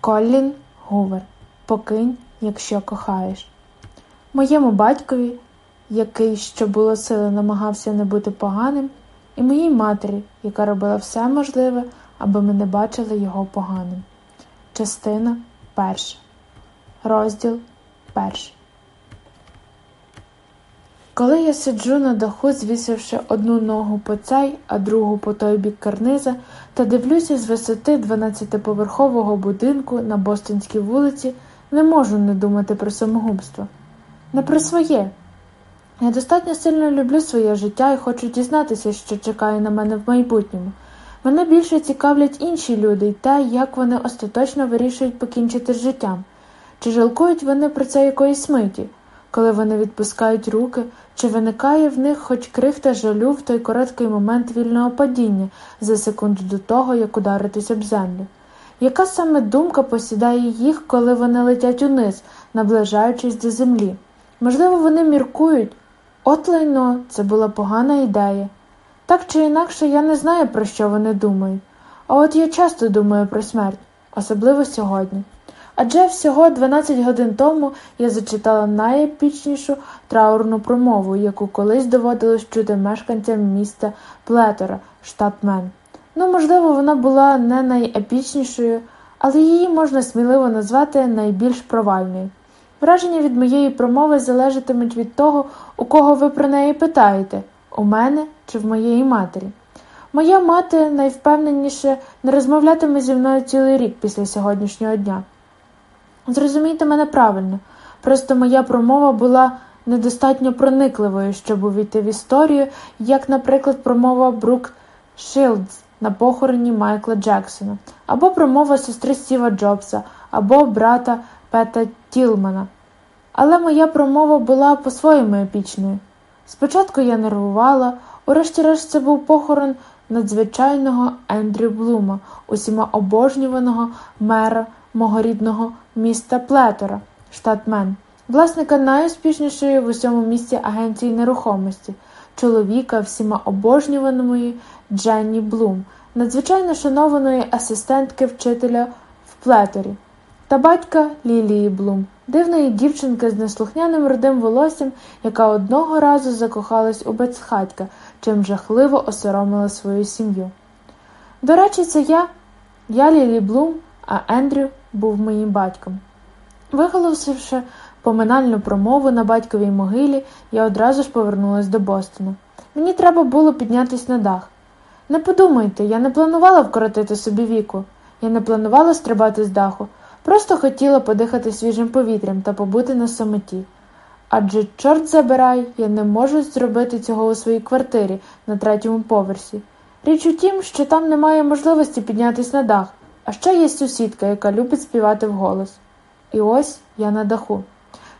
Коллін Гувер. Покинь, якщо кохаєш. Моєму батькові, який, що було сили, намагався не бути поганим, і моїй матері, яка робила все можливе, аби ми не бачили його поганим. Частина перша. Розділ перший. Коли я сиджу на даху, звісивши одну ногу по цей, а другу по той бік карниза, та дивлюся з висоти 12-поверхового будинку на Бостонській вулиці, не можу не думати про самогубство. Не про своє. Я достатньо сильно люблю своє життя і хочу дізнатися, що чекає на мене в майбутньому. Мене більше цікавлять інші люди і те, як вони остаточно вирішують покінчити з життям. Чи жалкують вони про це якоїсь миті? Коли вони відпускають руки, чи виникає в них хоч крихта жалю в той короткий момент вільного падіння за секунду до того, як ударитись об землю? Яка саме думка посідає їх, коли вони летять униз, наближаючись до землі? Можливо, вони міркують от лайно, це була погана ідея. Так чи інакше я не знаю, про що вони думають. А от я часто думаю про смерть, особливо сьогодні. Адже всього 12 годин тому я зачитала найепічнішу траурну промову, яку колись доводилось чути мешканцям міста Плетора, штат Мен. Ну, можливо, вона була не найепічнішою, але її можна сміливо назвати найбільш провальною. Враження від моєї промови залежатимуть від того, у кого ви про неї питаєте у мене чи в моєї матері. Моя мати найвпевненіше не розмовлятиме зі мною цілий рік після сьогоднішнього дня. Зрозумійте мене правильно, просто моя промова була недостатньо проникливою, щоб увійти в історію, як, наприклад, промова Брук Шилдс на похороні Майкла Джексона, або промова сестри Стіва Джобса, або брата Пета Тілмана. Але моя промова була по-своєму епічною. Спочатку я нервувала, урешті-решт це був похорон надзвичайного Ендрю Блума, усіма обожнюваного мера мого рідного міста Плетора, штат Мен, власника найуспішнішої в усьому місті агенції нерухомості, чоловіка всіма обожнюваної Дженні Блум, надзвичайно шанованої асистентки вчителя в Плеторі, та батька Лілії Блум, дивної дівчинки з неслухняним рудим волоссям, яка одного разу закохалась у безхатька, чим жахливо осоромила свою сім'ю. До речі, це я, я Лілі Блум, а Ендрю був моїм батьком. Виголосивши поминальну промову на батьковій могилі, я одразу ж повернулася до Бостона. Мені треба було піднятися на дах. Не подумайте, я не планувала вкоротити собі віку, я не планувала стрибати з даху, просто хотіла подихати свіжим повітрям та побути на самоті. Адже, чорт забирай, я не можу зробити цього у своїй квартирі на третьому поверсі. Річ у тім, що там немає можливості піднятися на дах. А ще є сусідка, яка любить співати вголос. І ось я на даху.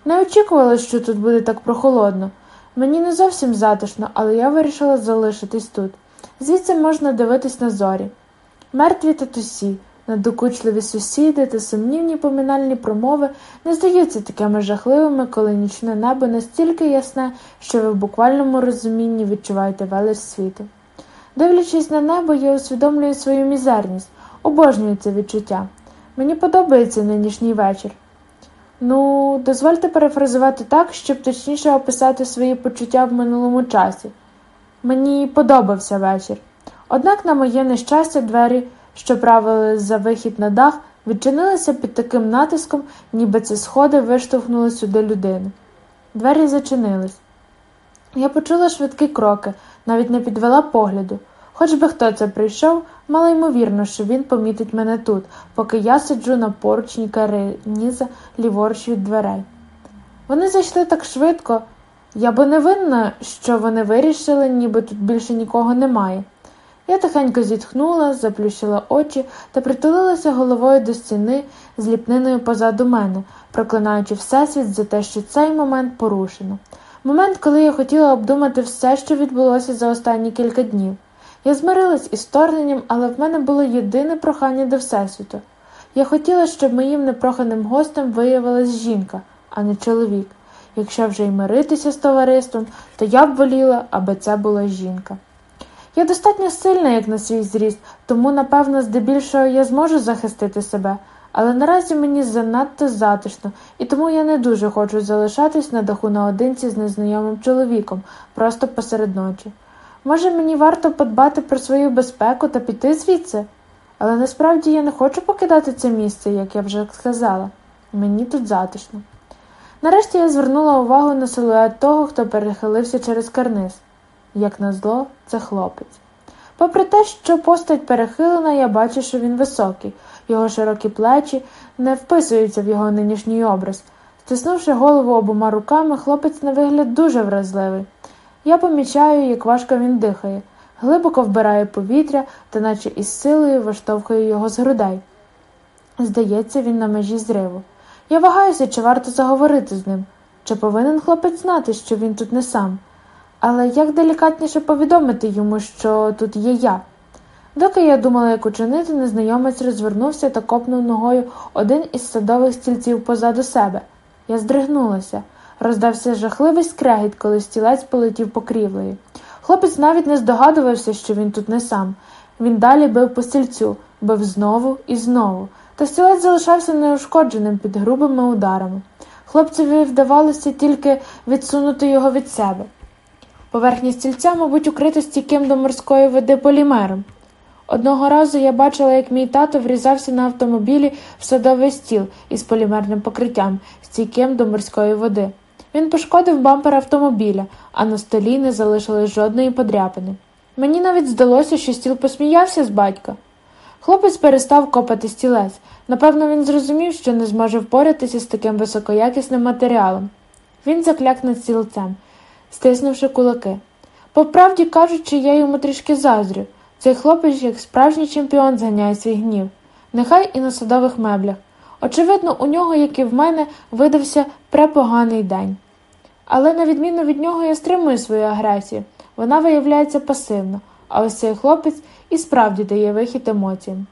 Не очікувала, що тут буде так прохолодно. Мені не зовсім затишно, але я вирішила залишитись тут. Звідси можна дивитись на зорі. Мертві татусі, надокучливі сусіди та сумнівні поминальні промови не здаються такими жахливими, коли нічне небо настільки ясне, що ви в буквальному розумінні відчуваєте велич світу. Дивлячись на небо, я усвідомлюю свою мізерність. Обожнюю це відчуття. Мені подобається нинішній вечір. Ну, дозвольте перефразувати так, щоб точніше описати свої почуття в минулому часі. Мені подобався вечір. Однак, на моє нещастя, двері, що правили за вихід на дах, відчинилися під таким натиском, ніби ці сходи виштовхнули сюди людину. Двері зачинились. Я почула швидкі кроки, навіть не підвела погляду. Хоч би хто це прийшов, мало ймовірно, що він помітить мене тут, поки я сиджу на поручні карніза ліворуч від дверей. Вони зайшли так швидко, я би не винна, що вони вирішили, ніби тут більше нікого немає. Я тихенько зітхнула, заплющила очі та притулилася головою до стіни з ліпниною позаду мене, проклинаючи Всесвіт за те, що цей момент порушено. Момент, коли я хотіла обдумати все, що відбулося за останні кілька днів. Я змирилась із вторгненням, але в мене було єдине прохання до Всесвіту. Я хотіла, щоб моїм непроханим гостем виявилась жінка, а не чоловік. Якщо вже й миритися з товариством, то я б воліла, аби це була жінка. Я достатньо сильна, як на свій зріст, тому, напевно, здебільшого я зможу захистити себе, але наразі мені занадто затишно, і тому я не дуже хочу залишатись на даху наодинці з незнайомим чоловіком просто посеред ночі. Може, мені варто подбати про свою безпеку та піти звідси? Але насправді я не хочу покидати це місце, як я вже сказала. Мені тут затишно. Нарешті я звернула увагу на силует того, хто перехилився через карниз. Як назло, це хлопець. Попри те, що постать перехилена, я бачу, що він високий, його широкі плечі не вписуються в його нинішній образ. Стиснувши голову обома руками, хлопець на вигляд дуже вразливий. Я помічаю, як важко він дихає, глибоко вбирає повітря та наче із силою виштовхує його з грудей. Здається, він на межі зриву. Я вагаюся, чи варто заговорити з ним, чи повинен хлопець знати, що він тут не сам. Але як делікатніше повідомити йому, що тут є я? Доки я думала, як учинити, незнайомець розвернувся та копнув ногою один із садових стільців позаду себе. Я здригнулася. Роздався жахливий скрегіт, коли стілець полетів покрівлею. Хлопець навіть не здогадувався, що він тут не сам. Він далі бив по стільцю, бив знову і знову, та стілець залишався неушкодженим під грубими ударами. Хлопцеві вдавалося тільки відсунути його від себе. Поверхня стільця, мабуть, укрита стійким до морської води полімером. Одного разу я бачила, як мій тато врізався на автомобілі в садовий стіл із полімерним покриттям, стійким до морської води. Він пошкодив бампер автомобіля, а на столі не залишилось жодної подряпини. Мені навіть здалося, що стіл посміявся з батька. Хлопець перестав копати стілець. Напевно, він зрозумів, що не зможе впоратися з таким високоякісним матеріалом. Він закляк над стілцем, стиснувши кулаки. По правді кажучи, я йому трішки заздрю. Цей хлопець, як справжній чемпіон, зганяє свій гнів, нехай і на садових меблях. Очевидно, у нього, як і в мене, видався препоганий день. Але, на відміну від нього, я стримую свою агресію. Вона виявляється пасивно, а ось цей хлопець і справді дає вихід емоціям.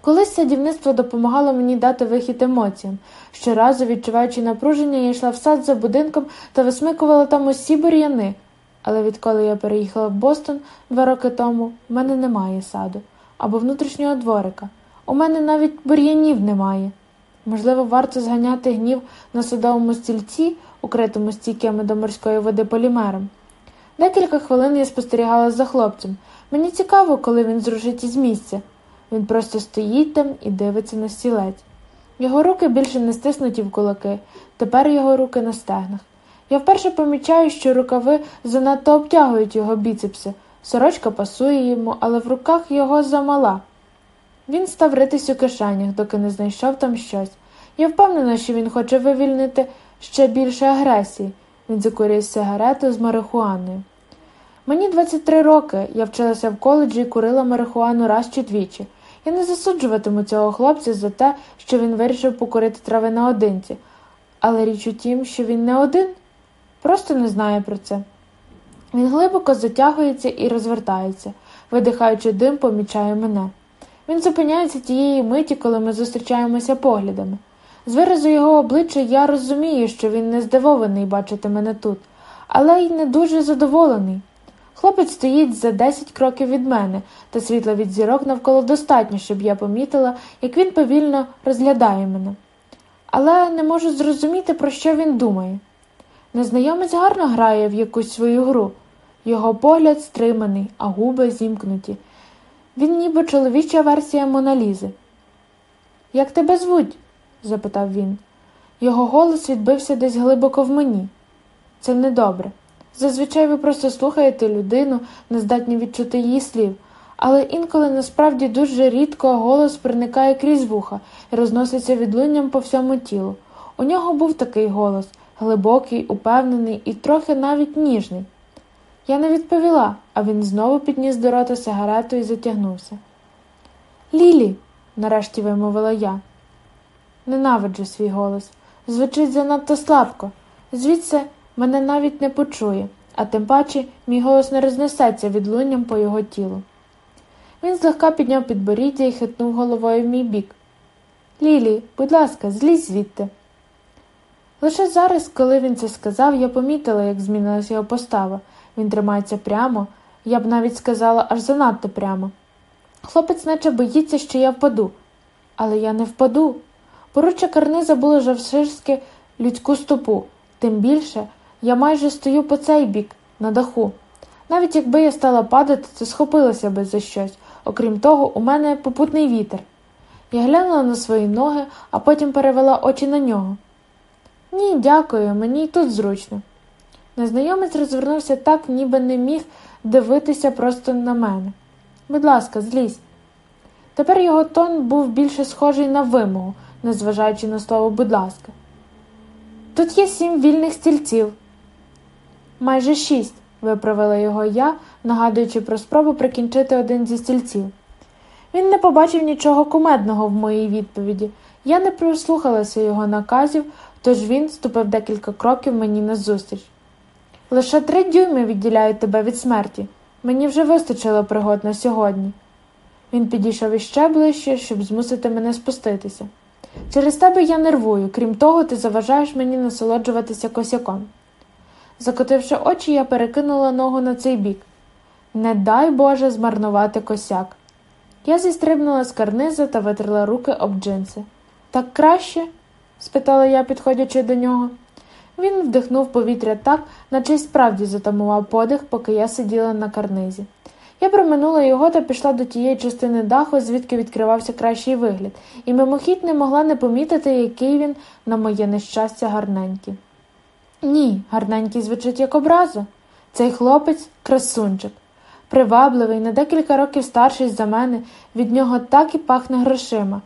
Колись садівництво допомагало мені дати вихід емоціям. Щоразу, відчуваючи напруження, я йшла в сад за будинком та висмикувала там усі бур'яни. Але відколи я переїхала в Бостон два роки тому, в мене немає саду або внутрішнього дворика. У мене навіть бур'янів немає. Можливо, варто зганяти гнів на садовому стільці, укритому стійкими до морської води полімером. Декілька хвилин я спостерігала за хлопцем. Мені цікаво, коли він зрушить із місця. Він просто стоїть там і дивиться на стілець. Його руки більше не стиснуті в кулаки, тепер його руки на стегнах. Я вперше помічаю, що рукави занадто обтягують його біцепси. Сорочка пасує йому, але в руках його замала. Він став ритись у кишенях, доки не знайшов там щось. Я впевнена, що він хоче вивільнити ще більше агресії. Він закурює сигарету з марихуаною. Мені 23 роки, я вчилася в коледжі і курила марихуану раз чи двічі. Я не засуджуватиму цього хлопця за те, що він вирішив покурити трави наодинці. Але річ у тім, що він не один, просто не знає про це. Він глибоко затягується і розвертається, видихаючи дим, помічає мене. Він зупиняється тієї миті, коли ми зустрічаємося поглядами. З виразу його обличчя я розумію, що він не здивований бачити мене тут, але й не дуже задоволений. Хлопець стоїть за десять кроків від мене, та світла від зірок навколо достатньо, щоб я помітила, як він повільно розглядає мене. Але не можу зрозуміти, про що він думає. Незнайомець гарно грає в якусь свою гру. Його погляд стриманий, а губи зімкнуті. Він ніби чоловіча версія Моналізи. Як тебе звуть? запитав він. Його голос відбився десь глибоко в мені. Це недобре. Зазвичай ви просто слухаєте людину, не здатні відчути її слів, але інколи насправді дуже рідко голос проникає крізь вуха і розноситься відлунням по всьому тілу. У нього був такий голос глибокий, упевнений і трохи навіть ніжний. Я не відповіла, а він знову підніс до рота сигарету і затягнувся. Лілі, нарешті вимовила я. Ненавиджу свій голос. Звучить занадто слабко. Звідси мене навіть не почує, а тим паче мій голос не рознесеться відлунням по його тілу. Він злегка підняв підборіддя і хитнув головою в мій бік. Лілі, будь ласка, злізь звідти. Лише зараз, коли він це сказав, я помітила, як змінилася його постава. Він тримається прямо, я б навіть сказала аж занадто прямо. Хлопець наче боїться, що я впаду. Але я не впаду. Поруччя карниза було завширськи людську стопу, тим більше я майже стою по цей бік, на даху. Навіть якби я стала падати, то схопилася би за щось. Окрім того, у мене попутний вітер. Я глянула на свої ноги, а потім перевела очі на нього. Ні, дякую, мені й тут зручно. Незнайомець розвернувся так, ніби не міг дивитися просто на мене. Будь ласка, злізь. Тепер його тон був більше схожий на вимогу, незважаючи на слово будь ласка. Тут є сім вільних стільців. Майже шість, виправила його я, нагадуючи про спробу прикінчити один зі стільців. Він не побачив нічого кумедного в моїй відповіді. Я не прислухалася його наказів, тож він ступив декілька кроків мені назустріч. Лише три дюйми відділяють тебе від смерті. Мені вже вистачило пригод на сьогодні. Він підійшов іще ближче, щоб змусити мене спуститися. Через тебе я нервую, крім того, ти заважаєш мені насолоджуватися косяком. Закотивши очі, я перекинула ногу на цей бік. Не дай Боже змарнувати косяк. Я зістрибнула з карниза та витерла руки об джинси. Так краще? спитала я, підходячи до нього. Він вдихнув повітря так, наче й справді затамував подих, поки я сиділа на карнизі. Я проминула його та пішла до тієї частини даху, звідки відкривався кращий вигляд, і мимохідь не могла не помітити, який він, на моє нещастя, гарненький. Ні, гарненький звучить як образа. Цей хлопець красунчик. Привабливий, на декілька років старший за мене, від нього так і пахне грошима.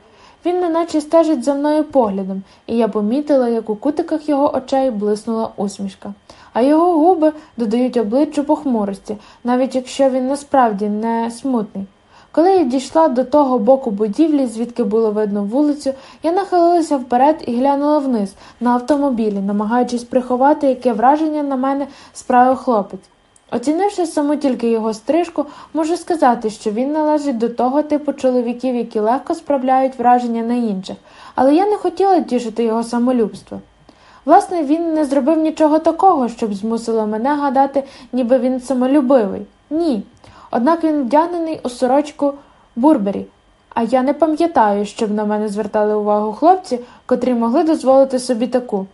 Він неначе стежить за мною поглядом, і я помітила, як у кутиках його очей блиснула усмішка, а його губи додають обличчю похмурості, навіть якщо він насправді не смутний. Коли я дійшла до того боку будівлі, звідки було видно вулицю, я нахилилася вперед і глянула вниз на автомобілі, намагаючись приховати, яке враження на мене справив хлопець. Оцінивши саму тільки його стрижку, можу сказати, що він належить до того типу чоловіків, які легко справляють враження на інших, але я не хотіла тішити його самолюбство. Власне, він не зробив нічого такого, щоб змусило мене гадати, ніби він самолюбивий. Ні. Однак він вдягнений у сорочку бурбері, а я не пам'ятаю, щоб на мене звертали увагу хлопці, котрі могли дозволити собі таку.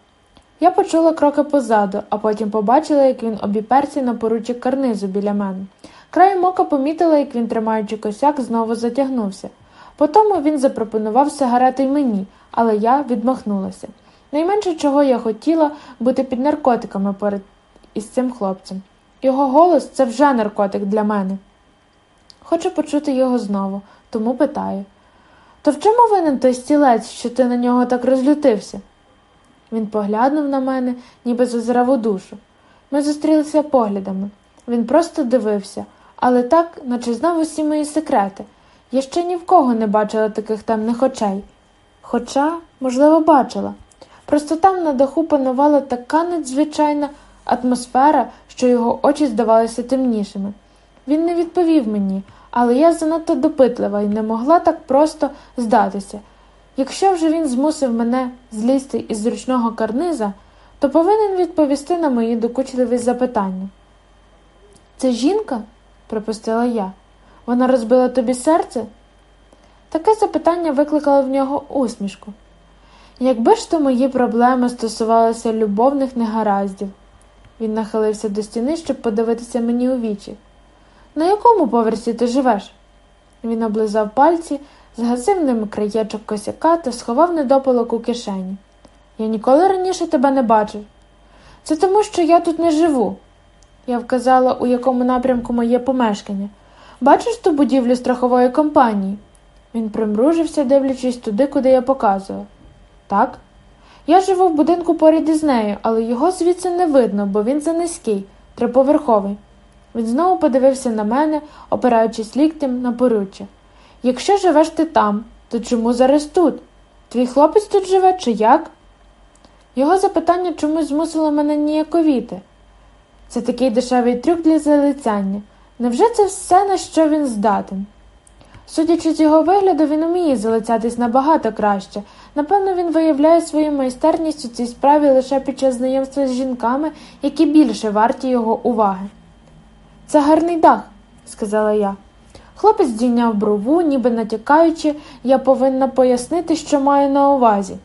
Я почула кроки позаду, а потім побачила, як він обіперся на поруччя карнизу біля мене. Краєм ока помітила, як він, тримаючи косяк, знову затягнувся. Потому він запропонував сигарети й мені, але я відмахнулася. Найменше чого я хотіла бути під наркотиками поряд із цим хлопцем. Його голос це вже наркотик для мене. Хочу почути його знову, тому питаю то в чому винен той стілець, що ти на нього так розлютився? Він поглянув на мене, ніби зазирав у душу. Ми зустрілися поглядами. Він просто дивився, але так, наче знав усі мої секрети. Я ще ні в кого не бачила таких темних очей. Хоча, можливо, бачила. Просто там на даху панувала така надзвичайна атмосфера, що його очі здавалися темнішими. Він не відповів мені, але я занадто допитлива і не могла так просто здатися. Якщо вже він змусив мене злізти із зручного карниза, то повинен відповісти на мої докучливі запитання. Це жінка? припустила я. Вона розбила тобі серце? Таке запитання викликало в нього усмішку. Якби ж то мої проблеми стосувалися любовних негараздів, він нахилився до стіни, щоб подивитися мені у вічі. На якому поверсі ти живеш? Він облизав пальці, згасив ними краєчок косяка та сховав недопалок у кишені. Я ніколи раніше тебе не бачив. Це тому, що я тут не живу. Я вказала, у якому напрямку моє помешкання. Бачиш ту будівлю страхової компанії? Він примружився, дивлячись туди, куди я показував. Так. Я живу в будинку поряд із нею, але його звідси не видно, бо він занизький, триповерховий. Він знову подивився на мене, опираючись ліктем на поруччя. Якщо живеш ти там, то чому зараз тут? Твій хлопець тут живе, чи як? Його запитання чомусь змусило мене ніяковіти. Це такий дешевий трюк для залицяння. Невже це все, на що він здатен? Судячи з його вигляду, він уміє залицятись набагато краще. Напевно, він виявляє свою майстерність у цій справі лише під час знайомства з жінками, які більше варті його уваги. Це гарний дах, сказала я. Хлопець здійняв брову, ніби натякаючи, я повинна пояснити, що маю на увазі.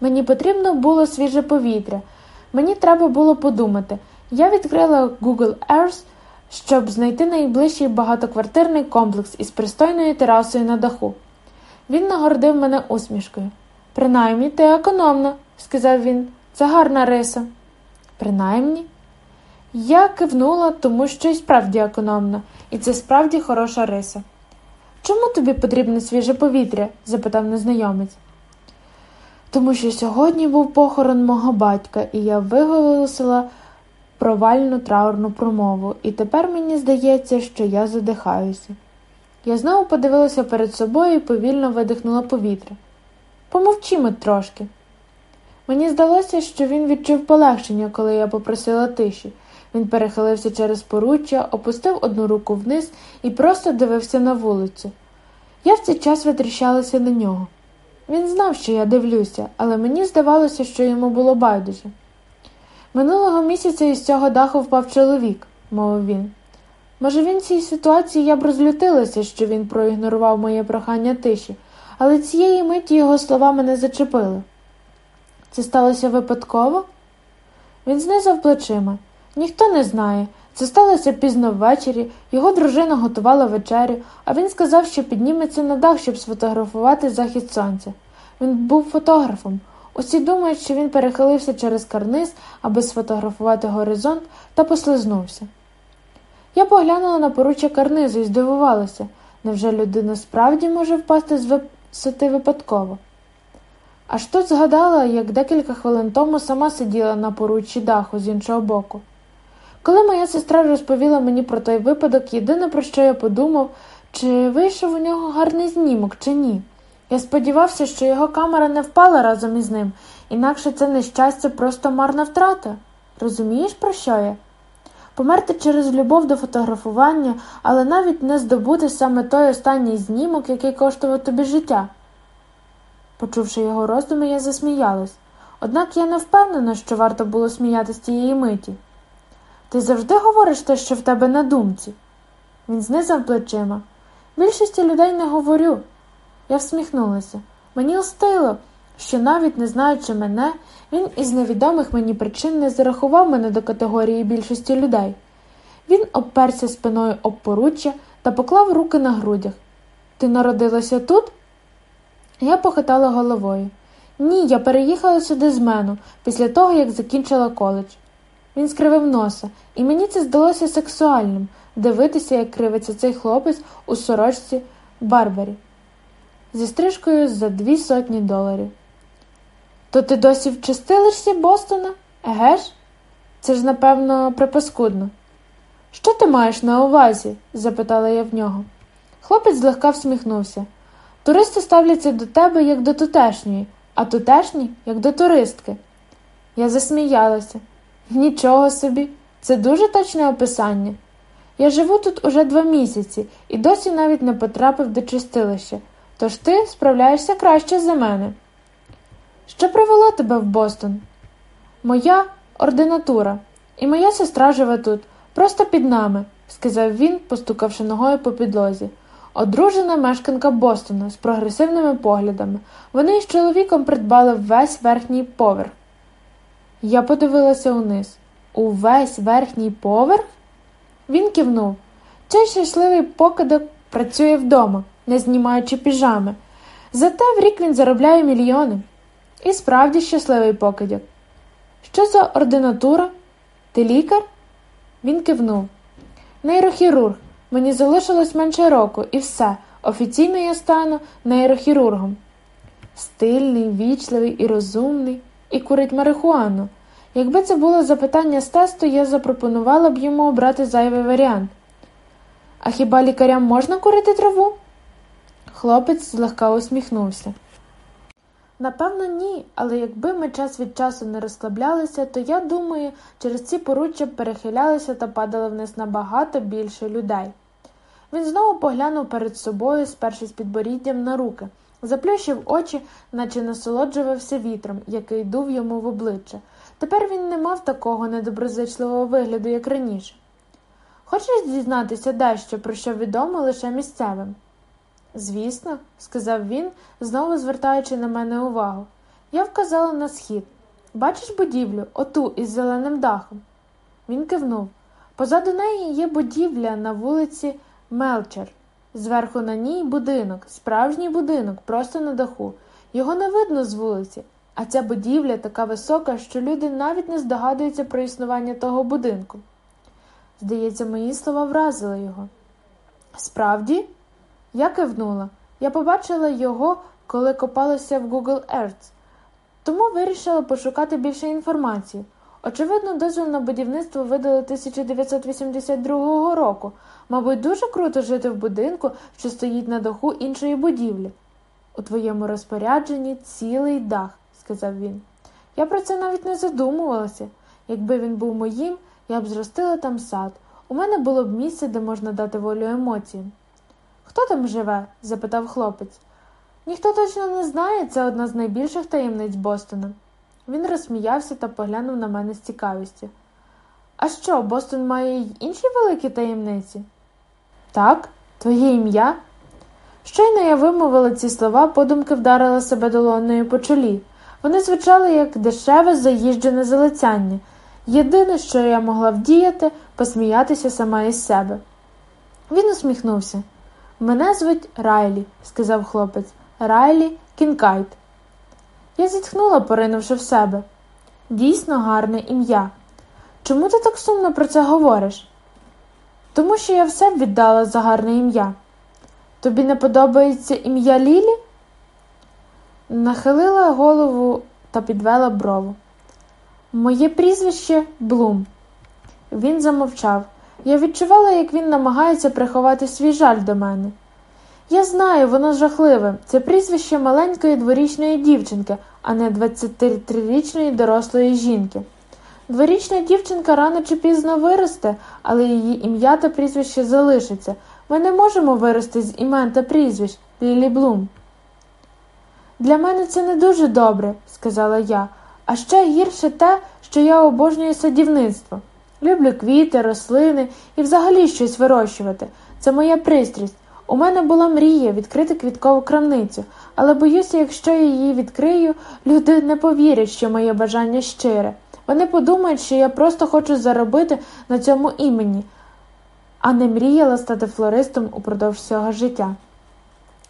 Мені потрібно було свіже повітря. Мені треба було подумати. Я відкрила Google Earth, щоб знайти найближчий багатоквартирний комплекс із пристойною терасою на даху. Він нагордив мене усмішкою. Принаймні, ти економна, сказав він. Це гарна риса. Принаймні. Я кивнула, тому що й справді економна, і це справді хороша риса. Чому тобі потрібне свіже повітря? запитав незнайомець. Тому що сьогодні був похорон мого батька, і я виголосила провальну траурну промову, і тепер мені здається, що я задихаюся. Я знову подивилася перед собою і повільно видихнула повітря. Помовчімо трошки. Мені здалося, що він відчув полегшення, коли я попросила тиші. Він перехилився через поруччя, опустив одну руку вниз і просто дивився на вулицю. Я в цей час витріщалася на нього. Він знав, що я дивлюся, але мені здавалося, що йому було байдуже. Минулого місяця із цього даху впав чоловік, мовив він. Може, він в цій ситуації я б розлютилася, що він проігнорував моє прохання тиші, але цієї миті його слова мене зачепили. Це сталося випадково? Він знизав плечима. Ніхто не знає. Це сталося пізно ввечері, його дружина готувала вечерю, а він сказав, що підніметься на дах, щоб сфотографувати захід сонця. Він був фотографом. Усі думають, що він перехилився через карниз, аби сфотографувати горизонт, та послизнувся. Я поглянула на поруччя карнизу і здивувалася, невже людина справді може впасти з висоти випадково? Аж тут згадала, як декілька хвилин тому сама сиділа на поруччі даху з іншого боку. Коли моя сестра розповіла мені про той випадок, єдине, про що я подумав, чи вийшов у нього гарний знімок, чи ні. Я сподівався, що його камера не впала разом із ним, інакше це нещастя просто марна втрата. Розумієш, про що я? Померти через любов до фотографування, але навіть не здобути саме той останній знімок, який коштував тобі життя. Почувши його роздуми, я засміялась. Однак я не впевнена, що варто було сміятися тієї миті. Ти завжди говориш те, що в тебе на думці. Він знизав плечима. Більшості людей не говорю. Я всміхнулася. Мені остило, що навіть не знаючи мене, він із невідомих мені причин не зарахував мене до категорії більшості людей. Він обперся спиною об поруччя та поклав руки на грудях. Ти народилася тут? Я похитала головою. Ні, я переїхала сюди з мену після того, як закінчила коледж. Він скривив носа, і мені це здалося сексуальним дивитися, як кривиться цей хлопець у сорочці Барбарі зі стрижкою за дві сотні доларів. То ти досі вчастилишся Бостона? Еге ж? Це ж, напевно, припаскудно. Що ти маєш на увазі? запитала я в нього. Хлопець злегка всміхнувся. Туристи ставляться до тебе як до тутешньої, а тутешні як до туристки. Я засміялася. Нічого собі, це дуже точне описання. Я живу тут уже два місяці і досі навіть не потрапив до чистилища, тож ти справляєшся краще за мене. Що привело тебе в Бостон? Моя ординатура, і моя сестра живе тут, просто під нами, сказав він, постукавши ногою по підлозі. Одружена мешканка Бостона з прогресивними поглядами. Вони з чоловіком придбали весь верхній поверх. Я подивилася униз. Увесь верхній поверх? Він кивнув. Цей щасливий покидок працює вдома, не знімаючи піжами. Зате в рік він заробляє мільйони. І справді щасливий покидьок. Що за ординатура? Ти лікар? Він кивнув. Нейрохірург. Мені залишилось менше року, і все. Офіційно я стану нейрохірургом. Стильний, вічливий і розумний, і курить марихуану. Якби це було запитання з тесту, я запропонувала б йому обрати зайвий варіант. А хіба лікарям можна курити траву? Хлопець злегка усміхнувся. Напевно, ні, але якби ми час від часу не розслаблялися, то я думаю, через ці поруччя перехилялися та падали вниз набагато більше людей. Він знову поглянув перед собою, спершись підборіддям на руки, заплющив очі, наче насолоджувався вітром, який дув йому в обличчя. Тепер він не мав такого недоброзичливого вигляду, як раніше. Хочеш дізнатися дещо, про що відомо лише місцевим? Звісно, сказав він, знову звертаючи на мене увагу. Я вказала на схід. Бачиш будівлю, оту із зеленим дахом? Він кивнув. Позаду неї є будівля на вулиці Мелчер. Зверху на ній будинок, справжній будинок, просто на даху. Його не видно з вулиці, а ця будівля така висока, що люди навіть не здогадуються про існування того будинку. Здається, мої слова вразили його. Справді? Я кивнула. Я побачила його, коли копалася в Google Earth, тому вирішила пошукати більше інформації. Очевидно, дозвіл на будівництво видали 1982 року. Мабуть, дуже круто жити в будинку, що стоїть на даху іншої будівлі. У твоєму розпорядженні цілий дах, сказав він. Я про це навіть не задумувалася. Якби він був моїм, я б зростила там сад. У мене було б місце, де можна дати волю емоціям. Хто там живе? запитав хлопець. Ніхто точно не знає, це одна з найбільших таємниць Бостона. Він розсміявся та поглянув на мене з цікавістю. А що, Бостон має й інші великі таємниці? Так, твоє ім'я? Щойно я вимовила ці слова, подумки вдарила себе долоною по чолі. Вони звучали як дешеве заїжджене залицяння. Єдине, що я могла вдіяти, посміятися сама із себе. Він усміхнувся. Мене звуть Райлі, сказав хлопець. Райлі Кінкейд. Я зітхнула, поринувши в себе. Дійсно гарне ім'я. Чому ти так сумно про це говориш? Тому що я все віддала за гарне ім'я. Тобі не подобається ім'я Лілі? Нахилила голову та підвела брову. Моє прізвище Блум. Він замовчав. Я відчувала, як він намагається приховати свій жаль до мене. Я знаю, воно жахливе. Це прізвище маленької дворічної дівчинки, а не 23-річної дорослої жінки. Дворічна дівчинка рано чи пізно виросте, але її ім'я та прізвище залишиться. Ми не можемо вирости з імен та прізвищ Лілі Блум. Для мене це не дуже добре, сказала я, а ще гірше те, що я обожнюю садівництво. Люблю квіти, рослини і взагалі щось вирощувати. Це моя пристрість. У мене була мрія відкрити квіткову крамницю, але боюся, якщо я її відкрию, люди не повірять, що моє бажання щире. Вони подумають, що я просто хочу заробити на цьому імені, а не мріяла стати флористом упродовж всього життя.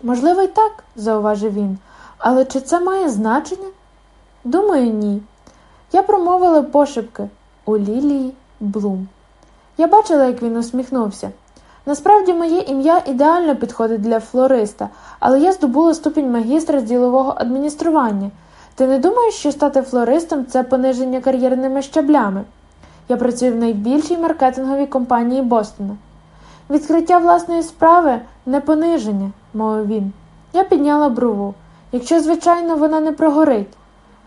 Можливо, й так, зауважив він, але чи це має значення? Думаю, ні. Я промовила пошепки у Лілії Блум. Я бачила, як він усміхнувся. Насправді, моє ім'я ідеально підходить для флориста, але я здобула ступінь магістра з ділового адміністрування. Ти не думаєш, що стати флористом це пониження кар'єрними щаблями? Я працюю в найбільшій маркетинговій компанії Бостона. Відкриття власної справи не пониження, мовив він. Я підняла брову. Якщо, звичайно, вона не прогорить.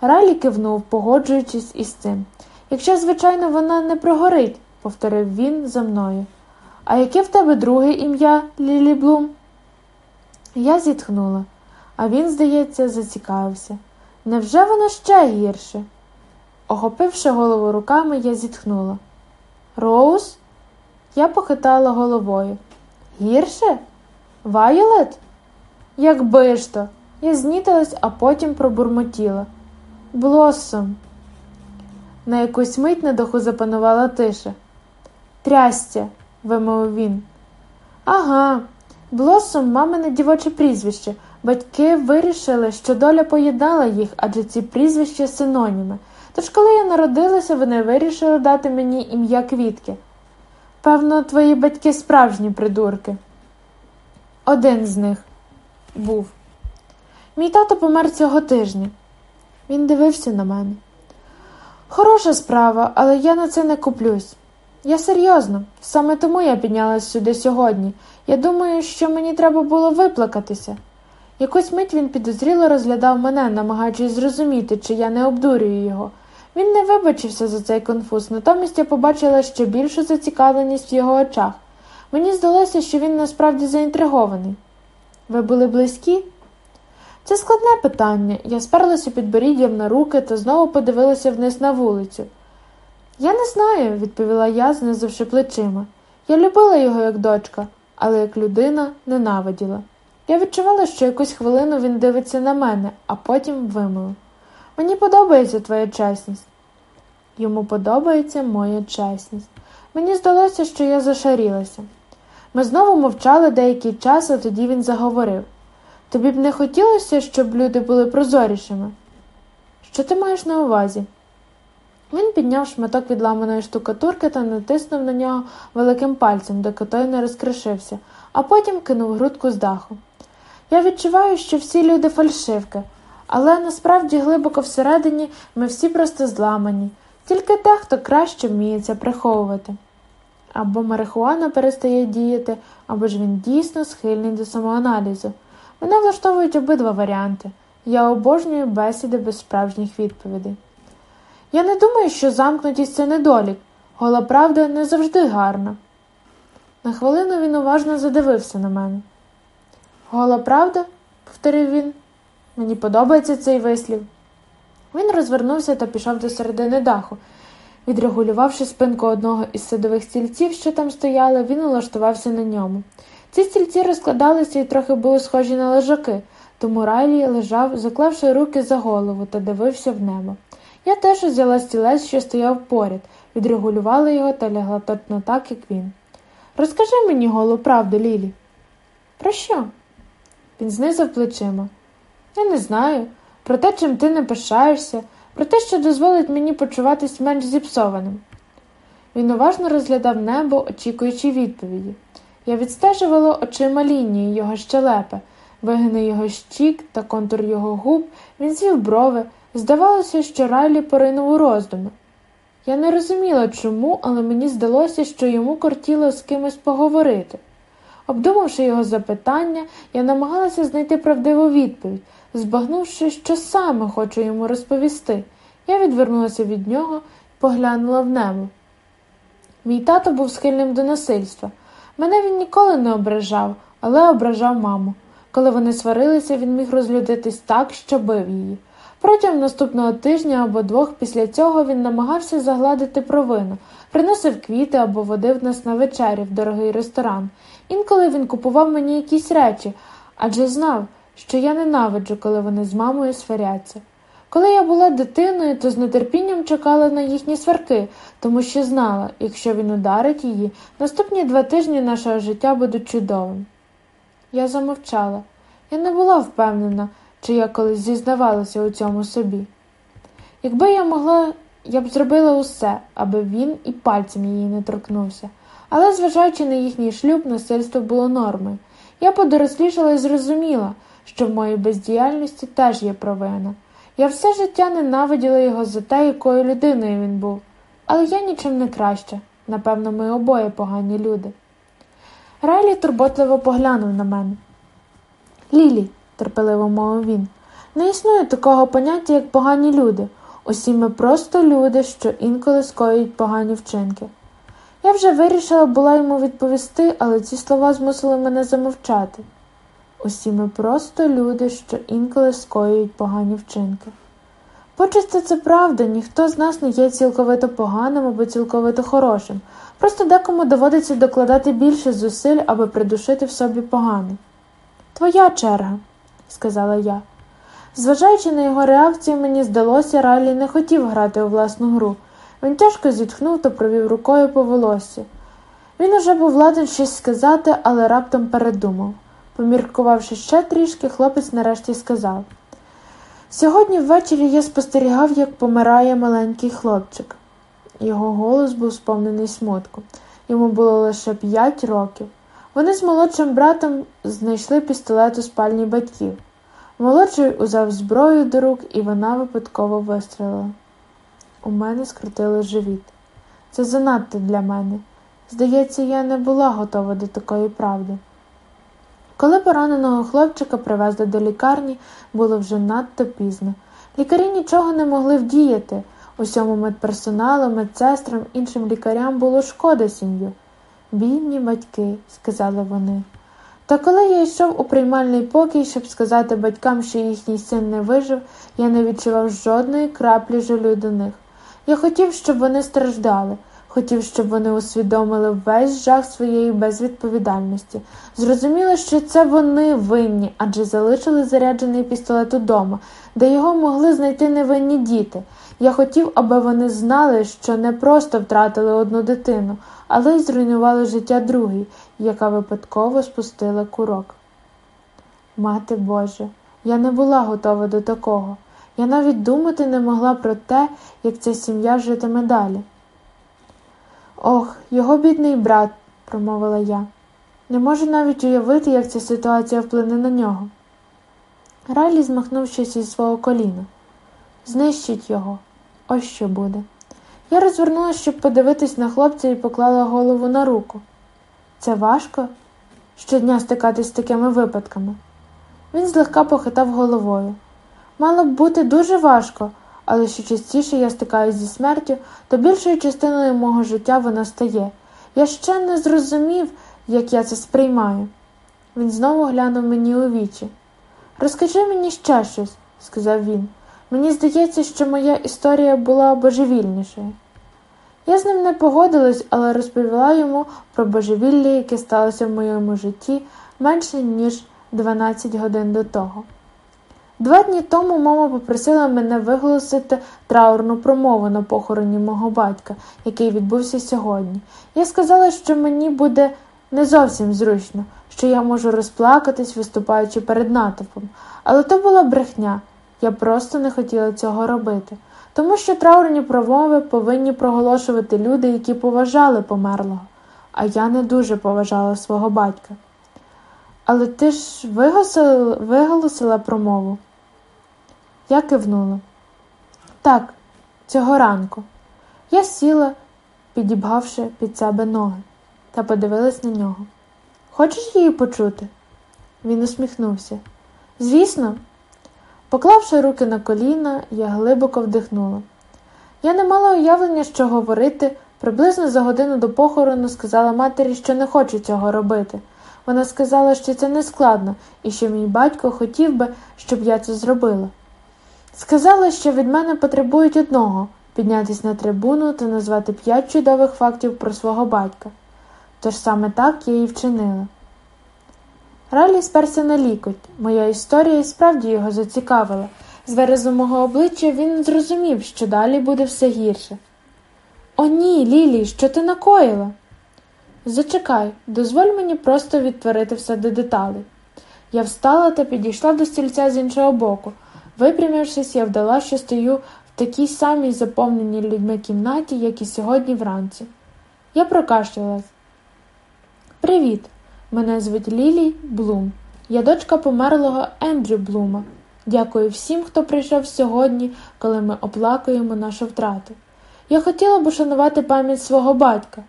Райлі кивнув, погоджуючись із цим. Якщо, звичайно, вона не прогорить, повторив він за мною. А яке в тебе друге ім'я, Лілі Блум? Я зітхнула, а він, здається, зацікавився. Невже воно ще гірше? Охопивши голову руками, я зітхнула. Роуз? Я похитала головою. Гірше? Вайолет? Якби ж то. Я знітилась, а потім пробурмотіла. Блоссом. На якусь мить на даху запанувала тиша. Трястя, вимовив він. Ага, Блоссом мамине дівоче прізвище. Батьки вирішили, що доля поєднала їх, адже ці прізвища синоніми. Тож, коли я народилася, вони вирішили дати мені ім'я квітки. Певно, твої батьки справжні придурки. Один з них був. Мій тато помер цього тижня. Він дивився на мене. Хороша справа, але я на це не куплюсь. Я серйозно, саме тому я піднялась сюди сьогодні. Я думаю, що мені треба було виплакатися. Якусь мить він підозріло розглядав мене, намагаючись зрозуміти, чи я не обдурюю його. Він не вибачився за цей конфуз, натомість я побачила ще більшу зацікавленість в його очах. Мені здалося, що він насправді заінтригований. Ви були близькі? Це складне питання. Я сперлася підборіддям на руки та знову подивилася вниз на вулицю. Я не знаю, відповіла я, знизивши плечима. Я любила його як дочка, але як людина ненавиділа. Я відчувала, що якусь хвилину він дивиться на мене, а потім вимовив. Мені подобається твоя чесність. Йому подобається моя чесність. Мені здалося, що я зашарілася. Ми знову мовчали деякий час, а тоді він заговорив тобі б не хотілося, щоб люди були прозорішими? Що ти маєш на увазі? Він підняв шматок відламаної штукатурки та натиснув на нього великим пальцем, доки той не розкришився, а потім кинув грудку з даху. Я відчуваю, що всі люди фальшивки, але насправді глибоко всередині ми всі просто зламані, тільки дехто краще вміє це приховувати. Або марихуана перестає діяти, або ж він дійсно схильний до самоаналізу. Мене влаштовують обидва варіанти. Я обожнюю бесіди без справжніх відповідей. Я не думаю, що замкнутість це недолік, гола правда не завжди гарна. На хвилину він уважно задивився на мене. Гола правда? повторив він. Мені подобається цей вислів. Він розвернувся та пішов до середини даху. Відрегулювавши спинку одного із садових стільців, що там стояли, він улаштувався на ньому. Ці стільці розкладалися і трохи були схожі на лежаки, тому Райлі лежав, заклавши руки за голову та дивився в небо. Я теж взяла стілець, що стояв поряд, відрегулювала його та лягла точно так, як він. Розкажи мені голу правду, Лілі. Про що? Він знизав плечима. Я не знаю. Про те, чим ти не пишаєшся, про те, що дозволить мені почуватись менш зіпсованим. Він уважно розглядав небо, очікуючи відповіді. Я відстежувала очима лінії його щелепи, вигини його щік та контур його губ, він звів брови. Здавалося, що Райлі поринув у роздуми. Я не розуміла чому, але мені здалося, що йому кортіло з кимось поговорити. Обдумавши його запитання, я намагалася знайти правдиву відповідь, збагнувши, що саме хочу йому розповісти. Я відвернулася від нього і поглянула в небо. Мій тато був схильним до насильства. Мене він ніколи не ображав, але ображав маму. Коли вони сварилися, він міг розлюдитись так, що бив її. Протягом наступного тижня або двох після цього він намагався загладити провину, приносив квіти або водив нас на вечері в дорогий ресторан. Інколи він купував мені якісь речі, адже знав, що я ненавиджу, коли вони з мамою сваряться. Коли я була дитиною, то з нетерпінням чекала на їхні сварки, тому що знала, якщо він ударить її, наступні два тижні нашого життя будуть чудовим. Я замовчала. Я не була впевнена, чи я колись зізнавалася у цьому собі. Якби я могла, я б зробила усе, аби він і пальцем її не торкнувся. Але, зважаючи на їхній шлюб, насильство було нормою. Я подорослішала і зрозуміла, що в моїй бездіяльності теж є провина. Я все життя ненавиділа його за те, якою людиною він був, але я нічим не краще. Напевно, ми обоє погані люди. Райлі турботливо поглянув на мене. Лілі, терпеливо мовив він, не існує такого поняття, як погані люди. Усі ми просто люди, що інколи скоюють погані вчинки. Я вже вирішила була йому відповісти, але ці слова змусили мене замовчати. Усі ми просто люди, що інколи скоюють погані вчинки. Почасти це правда, ніхто з нас не є цілковито поганим або цілковито хорошим. Просто декому доводиться докладати більше зусиль, аби придушити в собі погане. Твоя черга, сказала я. Зважаючи на його реакцію, мені здалося, Райлі не хотів грати у власну гру. Він тяжко зітхнув та провів рукою по волосі. Він уже був ладен щось сказати, але раптом передумав. Поміркувавши ще трішки, хлопець нарешті сказав Сьогодні ввечері я спостерігав, як помирає маленький хлопчик. Його голос був сповнений смутку. Йому було лише п'ять років. Вони з молодшим братом знайшли пістолет у спальні батьків. Молодший узяв зброю до рук, і вона випадково вистрілила. У мене скрутило живіт. Це занадто для мене. Здається, я не була готова до такої правди. Коли пораненого хлопчика привезли до лікарні, було вже надто пізно. Лікарі нічого не могли вдіяти. Усьому медперсоналу, медсестрам, іншим лікарям було шкода сім'ю. Бідні батьки, сказали вони. Та коли я йшов у приймальний покій, щоб сказати батькам, що їхній син не вижив, я не відчував жодної краплі жалю до них. Я хотів, щоб вони страждали, Хотів, щоб вони усвідомили весь жах своєї безвідповідальності. Зрозуміло, що це вони винні, адже залишили заряджений пістолет удома, де його могли знайти невинні діти. Я хотів, аби вони знали, що не просто втратили одну дитину, але й зруйнували життя другій, яка випадково спустила курок. Мати Боже, я не була готова до такого. Я навіть думати не могла про те, як ця сім'я житиме далі. Ох, його бідний брат, промовила я. Не можу навіть уявити, як ця ситуація вплине на нього. Райлі змахнув щось із свого коліна. Знищіть його, ось що буде. Я розвернулася, щоб подивитись на хлопця і поклала голову на руку. Це важко щодня стикатись з такими випадками. Він злегка похитав головою. Мало б бути дуже важко, але що частіше я стикаюсь зі смертю, то більшою частиною мого життя вона стає. Я ще не зрозумів, як я це сприймаю. Він знову глянув мені у вічі. Розкажи мені ще щось, сказав він. Мені здається, що моя історія була божевільнішою. Я з ним не погодилась, але розповіла йому про божевілля, яке сталося в моєму житті менше, ніж 12 годин до того. Два дні тому мама попросила мене виголосити траурну промову на похороні мого батька, який відбувся сьогодні. Я сказала, що мені буде не зовсім зручно, що я можу розплакатись, виступаючи перед натовпом, але то була брехня. Я просто не хотіла цього робити, тому що траурні промови повинні проголошувати люди, які поважали померлого, а я не дуже поважала свого батька. Але ти ж виголосила, промову? Я кивнула. Так, цього ранку. Я сіла, підібгавши під себе ноги, та подивилась на нього. Хочеш її почути? Він усміхнувся. Звісно, поклавши руки на коліна, я глибоко вдихнула. Я не мала уявлення, що говорити. Приблизно за годину до похорону сказала матері, що не хочу цього робити. Вона сказала, що це не складно і що мій батько хотів би, щоб я це зробила. Сказала, що від мене потребують одного піднятися на трибуну та назвати п'ять чудових фактів про свого батька. Тож саме так я і вчинила. Ралі сперся на лікоть. Моя історія і справді його зацікавила. З виразу мого обличчя він зрозумів, що далі буде все гірше. О, ні, Лілі, що ти накоїла? Зачекай, дозволь мені просто відтворити все до деталей. Я встала та підійшла до стільця з іншого боку. Випрямившись, я вдала, що стою в такій самій заповненій людьми кімнаті, як і сьогодні вранці. Я прокашлялась. Привіт, мене звуть Лілі Блум. Я дочка померлого Ендрю Блума. Дякую всім, хто прийшов сьогодні, коли ми оплакуємо нашу втрату. Я хотіла б ушанувати пам'ять свого батька,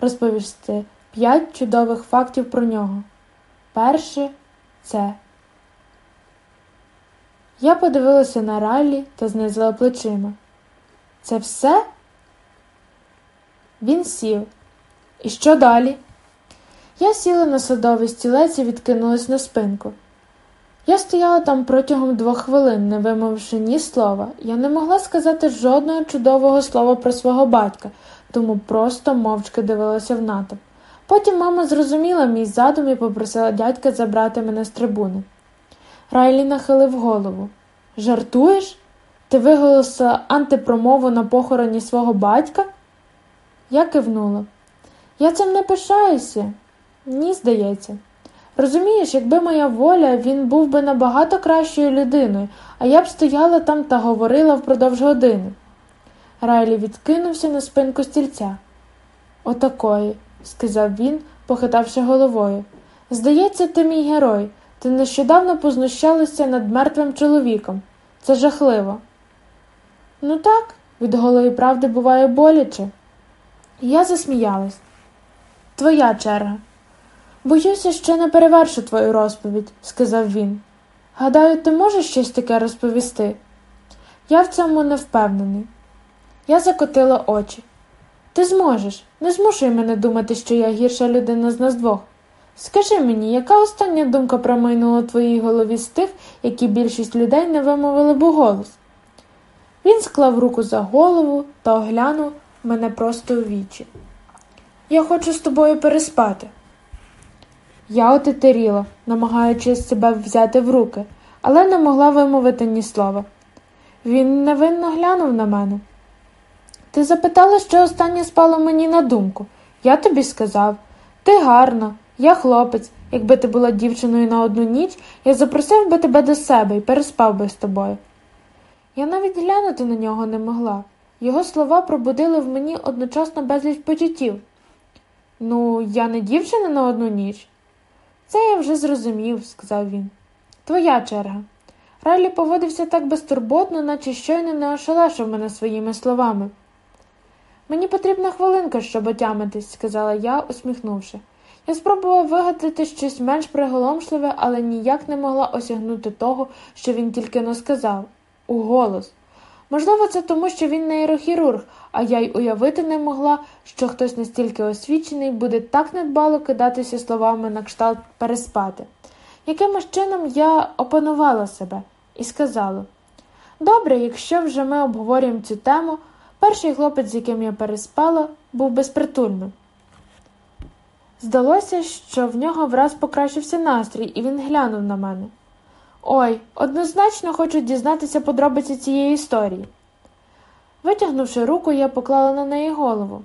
розповісти п'ять чудових фактів про нього. Перше це. Я подивилася на Райлі та знизила плечима. Це все? Він сів. І що далі? Я сіла на садовий стілець і відкинулась на спинку. Я стояла там протягом двох хвилин, не вимовивши ні слова. Я не могла сказати жодного чудового слова про свого батька, тому просто мовчки дивилася в натовп. Потім мама зрозуміла мій задум і попросила дядька забрати мене з трибуни. Райлі нахилив голову. Жартуєш? Ти виголосила антипромову на похороні свого батька? Я кивнула. Я цим не пишаюся. Ні, здається. Розумієш, якби моя воля, він був би набагато кращою людиною, а я б стояла там та говорила впродовж години. Райлі відкинувся на спинку стільця. Отакої, сказав він, похитавши головою. Здається, ти мій герой. Ти нещодавно познущалася над мертвим чоловіком. Це жахливо. Ну так, від голої правди буває боляче. Я засміялась. Твоя черга. Боюся, що не перевершу твою розповідь, сказав він. Гадаю, ти можеш щось таке розповісти? Я в цьому не впевнений. Я закотила очі. Ти зможеш, не змушуй мене думати, що я гірша людина з нас двох. Скажи мені, яка остання думка промайнула в твоїй голові з тих, які більшість людей не вимовили б у голос? Він склав руку за голову та оглянув мене просто у вічі. Я хочу з тобою переспати. Я отетеріла, намагаючись себе взяти в руки, але не могла вимовити ні слова. Він невинно глянув на мене. Ти запитала, що останнє спало мені на думку. Я тобі сказав ти гарна, я хлопець. Якби ти була дівчиною на одну ніч, я запросив би тебе до себе і переспав би з тобою. Я навіть глянути на нього не могла. Його слова пробудили в мені одночасно безліч почуттів. Ну, я не дівчина на одну ніч. Це я вже зрозумів, сказав він. Твоя черга. Райлі поводився так безтурботно, наче щойно не ошелешив мене своїми словами. Мені потрібна хвилинка, щоб отямитись, сказала я, усміхнувши. Я спробував вигадати щось менш приголомшливе, але ніяк не могла осягнути того, що він тільки но сказав у голос. Можливо, це тому, що він нейрохірург, а я й уявити не могла, що хтось настільки освічений буде так недбало кидатися словами на кшталт переспати. Якимось чином я опанувала себе і сказала добре, якщо вже ми обговорюємо цю тему, перший хлопець, з яким я переспала, був безпритульним. Здалося, що в нього враз покращився настрій, і він глянув на мене. Ой, однозначно хочу дізнатися подробиці цієї історії. Витягнувши руку, я поклала на неї голову.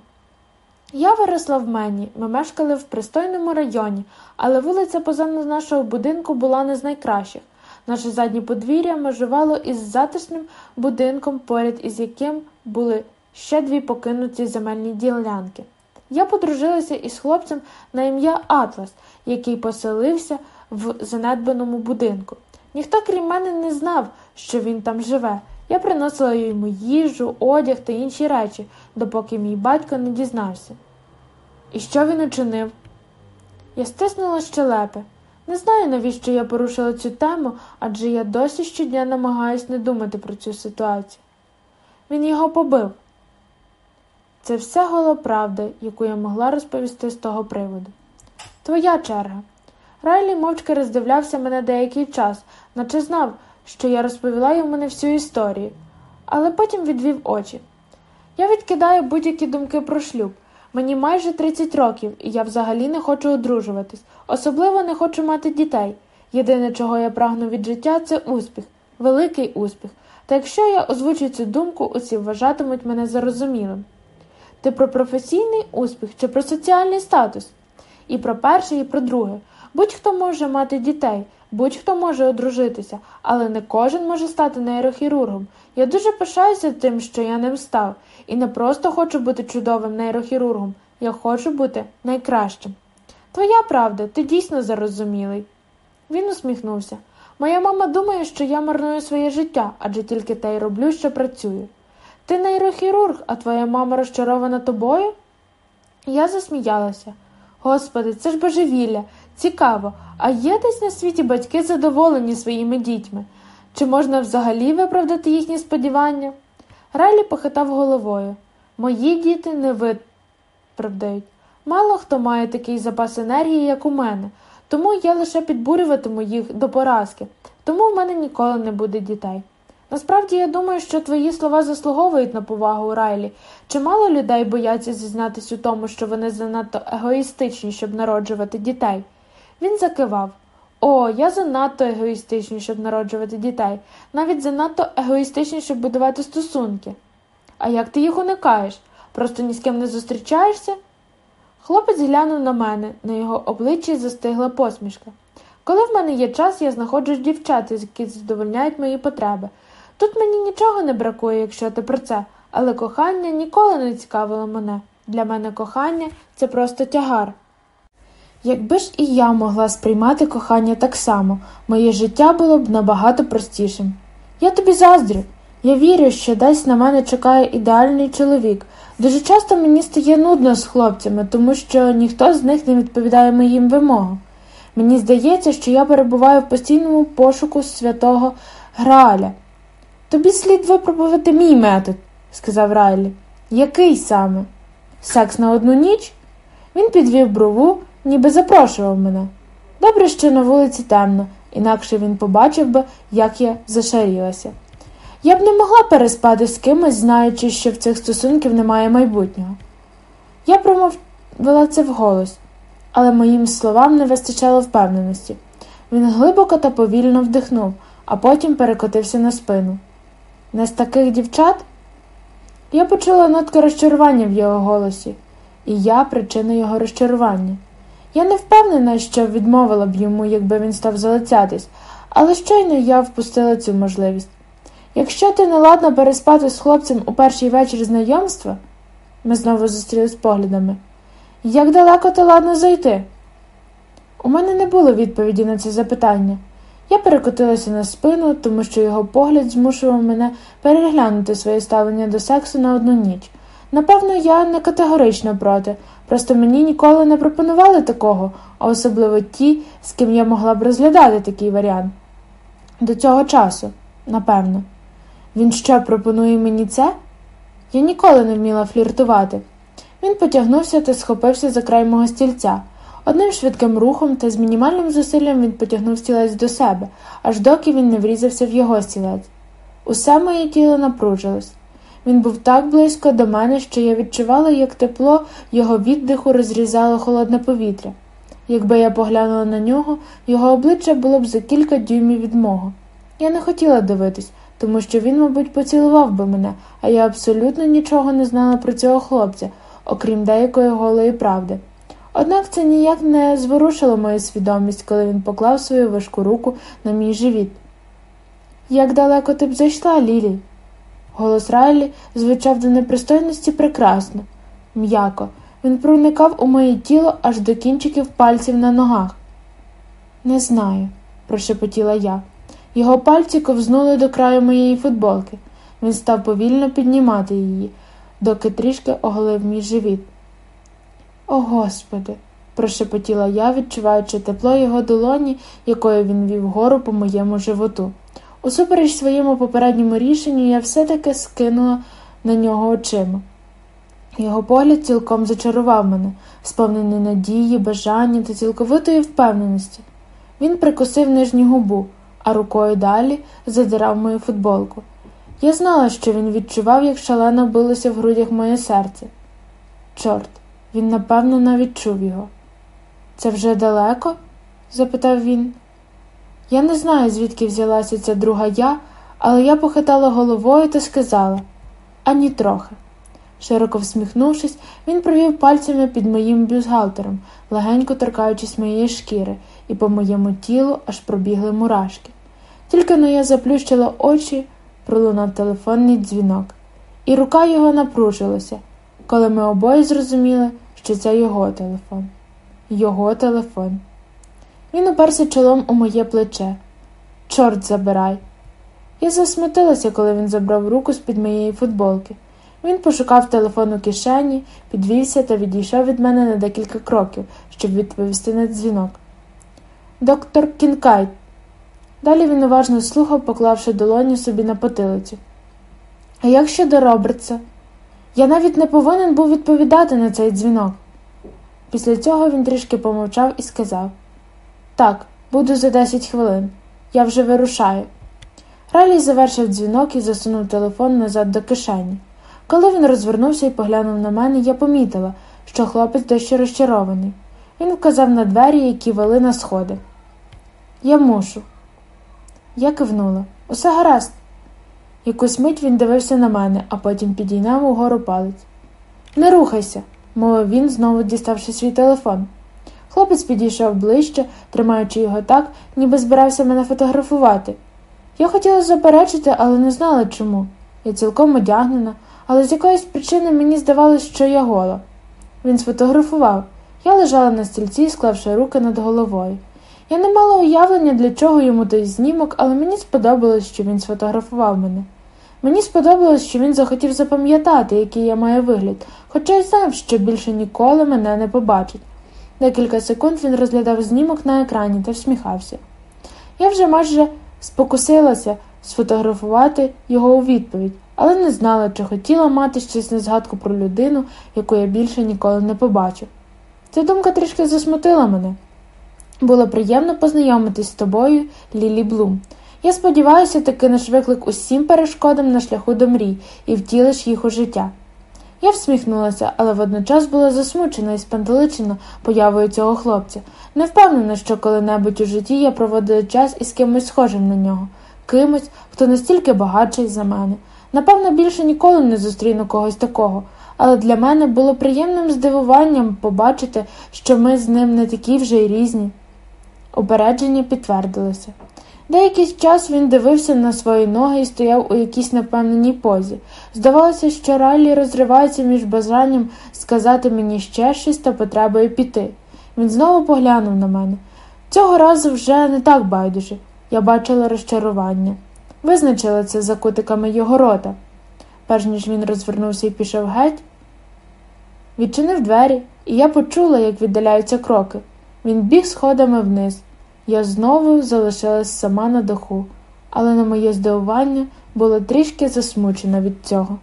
Я виросла в мені, ми мешкали в пристойному районі, але вулиця позаду нашого будинку була не з найкращих. Наше заднє подвір'я межувало із затишним будинком, поряд із яким були ще дві покинуті земельні ділянки. Я подружилася із хлопцем на ім'я Атлас, який поселився в занедбаному будинку. Ніхто, крім мене, не знав, що він там живе. Я приносила йому їжу, одяг та інші речі, допоки мій батько не дізнався. І що він учинив? Я стиснула щелепи. Не знаю, навіщо я порушила цю тему, адже я досі щодня намагаюся не думати про цю ситуацію. Він його побив. Це все гола правда, яку я могла розповісти з того приводу. Твоя черга. Райлі мовчки роздивлявся мене деякий час, наче знав, що я розповіла йому не всю історію, але потім відвів очі. Я відкидаю будь-які думки про шлюб. Мені майже 30 років, і я взагалі не хочу одружуватись, особливо не хочу мати дітей. Єдине, чого я прагну від життя, це успіх, великий успіх. Та якщо я озвучу цю думку, усі вважатимуть мене зарозумілим. Ти про професійний успіх чи про соціальний статус? І про перше, і про друге. Будь-хто може мати дітей, будь-хто може одружитися, але не кожен може стати нейрохірургом. Я дуже пишаюся тим, що я ним став, і не просто хочу бути чудовим нейрохірургом, я хочу бути найкращим. Твоя правда, ти дійсно зарозумілий. Він усміхнувся. Моя мама думає, що я марную своє життя, адже тільки те й роблю, що працюю. Ти нейрохірург, а твоя мама розчарована тобою? Я засміялася. Господи, це ж божевілля, цікаво, а є десь на світі батьки задоволені своїми дітьми? Чи можна взагалі виправдати їхні сподівання? Райлі похитав головою. Мої діти не виправдають. Мало хто має такий запас енергії, як у мене, тому я лише підбурюватиму їх до поразки, тому в мене ніколи не буде дітей. Насправді я думаю, що твої слова заслуговують на повагу Райлі. Чимало людей бояться зізнатись у тому, що вони занадто егоїстичні, щоб народжувати дітей. Він закивав. О, я занадто егоїстичний, щоб народжувати дітей, навіть занадто егоїстичний, щоб будувати стосунки. А як ти їх уникаєш? Просто ні з ким не зустрічаєшся? Хлопець глянув на мене, на його обличчі застигла посмішка. Коли в мене є час, я знаходжу дівчат, які задовольняють мої потреби. Тут мені нічого не бракує, якщо ти про це, але кохання ніколи не цікавило мене. Для мене кохання це просто тягар. Якби ж і я могла сприймати кохання так само, моє життя було б набагато простішим. Я тобі заздрю. Я вірю, що десь на мене чекає ідеальний чоловік. Дуже часто мені стає нудно з хлопцями, тому що ніхто з них не відповідає моїм вимогам. Мені здається, що я перебуваю в постійному пошуку святого Грааля. Тобі слід випробувати мій метод, сказав Райлі. Який саме? Секс на одну ніч? Він підвів брову, ніби запрошував мене. Добре, що на вулиці темно, інакше він побачив би, як я зашарілася. Я б не могла переспати з кимось, знаючи, що в цих стосунків немає майбутнього. Я промовила це вголос, але моїм словам не вистачало впевненості. Він глибоко та повільно вдихнув, а потім перекотився на спину. Не з таких дівчат? Я почула нотку розчарування в його голосі, і я причина його розчарування. Я не впевнена, що відмовила б йому, якби він став залицятись, але щойно я впустила цю можливість. Якщо ти не ладна переспати з хлопцем у перший вечір знайомства, ми знову зустрілись поглядами, як далеко ти ладна зайти? У мене не було відповіді на це запитання. Я перекотилася на спину, тому що його погляд змушував мене переглянути своє ставлення до сексу на одну ніч. Напевно, я не категорично проти, просто мені ніколи не пропонували такого, а особливо ті, з ким я могла б розглядати такий варіант. До цього часу, напевно. Він що пропонує мені це? Я ніколи не вміла фліртувати. Він потягнувся та схопився за край мого стільця. Одним швидким рухом та з мінімальним зусиллям він потягнув стілець до себе, аж доки він не врізався в його стілець. Усе моє тіло напружилось. Він був так близько до мене, що я відчувала, як тепло його віддиху розрізало холодне повітря. Якби я поглянула на нього, його обличчя було б за кілька дюймів від мого. Я не хотіла дивитись, тому що він, мабуть, поцілував би мене, а я абсолютно нічого не знала про цього хлопця, окрім деякої голої правди. Однак це ніяк не зворушило мою свідомість, коли він поклав свою важку руку на мій живіт. Як далеко ти б зайшла, Лілі? Голос Райлі звучав до непристойності прекрасно, м'яко. Він проникав у моє тіло аж до кінчиків пальців на ногах. Не знаю, прошепотіла я. Його пальці ковзнули до краю моєї футболки. Він став повільно піднімати її, доки трішки оголив мій живіт. О Господи, прошепотіла я, відчуваючи тепло його долоні, якою він вів гору по моєму животу. Усупереч своєму попередньому рішенню, я все-таки скинула на нього очима. Його погляд цілком зачарував мене, сповнений надії, бажання та цілковитої впевненості. Він прикусив нижню губу, а рукою далі задирав мою футболку. Я знала, що він відчував, як шалено билося в грудях моє серце. Чорт, він, напевно, навіть чув його. Це вже далеко? запитав він. Я не знаю, звідки взялася ця друга я, але я похитала головою та сказала ані трохи. Широко всміхнувшись, він провів пальцями під моїм бюзгалтером, легенько торкаючись моєї шкіри, і по моєму тілу аж пробігли мурашки. Тільки но я заплющила очі, пролунав телефонний дзвінок, і рука його напружилася, коли ми обоє зрозуміли, що це його телефон. Його телефон. Він уперся чолом у моє плече. Чорт забирай. Я засмутилася, коли він забрав руку з під моєї футболки. Він пошукав телефон у кишені, підвівся та відійшов від мене на декілька кроків, щоб відповісти на дзвінок. Доктор Кінкайт. Далі він уважно слухав, поклавши долоню собі на потилицю. А як щодо Робертса? Я навіть не повинен був відповідати на цей дзвінок. Після цього він трішки помовчав і сказав Так, буду за 10 хвилин. Я вже вирушаю. Райлі завершив дзвінок і засунув телефон назад до кишені. Коли він розвернувся і поглянув на мене, я помітила, що хлопець дещо розчарований. Він вказав на двері, які вели на сходи. Я мушу. Я кивнула. Усе гаразд. Якусь мить він дивився на мене, а потім підійняв угору палець. Не рухайся, мовив він, знову діставши свій телефон. Хлопець підійшов ближче, тримаючи його так, ніби збирався мене фотографувати. Я хотіла заперечити, але не знала чому. Я цілком одягнена, але з якоїсь причини мені здавалось, що я гола. Він сфотографував. Я лежала на стільці, склавши руки над головою. Я не мала уявлення, для чого йому той знімок, але мені сподобалось, що він сфотографував мене. Мені сподобалось, що він захотів запам'ятати, який я маю вигляд, хоча й знав, що більше ніколи мене не побачить. Декілька секунд він розглядав знімок на екрані та всміхався. Я вже майже спокусилася сфотографувати його у відповідь, але не знала, чи хотіла мати щось на згадку про людину, яку я більше ніколи не побачу. Ця думка трішки засмутила мене. Було приємно познайомитись з тобою, Лілі Блум. Я сподіваюся, ти кинеш виклик усім перешкодам на шляху до мрій і втілиш їх у життя. Я всміхнулася, але водночас була засмучена і спантеличена появою цього хлопця, не впевнена, що коли-небудь у житті я проводила час із кимось схожим на нього, кимось, хто настільки багатший за мене. Напевно, більше ніколи не зустріну когось такого, але для мене було приємним здивуванням побачити, що ми з ним не такі вже й різні. Упередження підтвердилося. Деякий час він дивився на свої ноги і стояв у якійсь непевненій позі. Здавалося, що Райлі розривається між бажанням сказати мені ще щось та потребою піти. Він знову поглянув на мене. Цього разу вже не так байдуже. Я бачила розчарування. Визначила це за кутиками його рота. Перш ніж він розвернувся і пішов геть, відчинив двері, і я почула, як віддаляються кроки. Він біг сходами вниз. Я знову залишилась сама на даху, але на моє здивування було трішки засмучена від цього.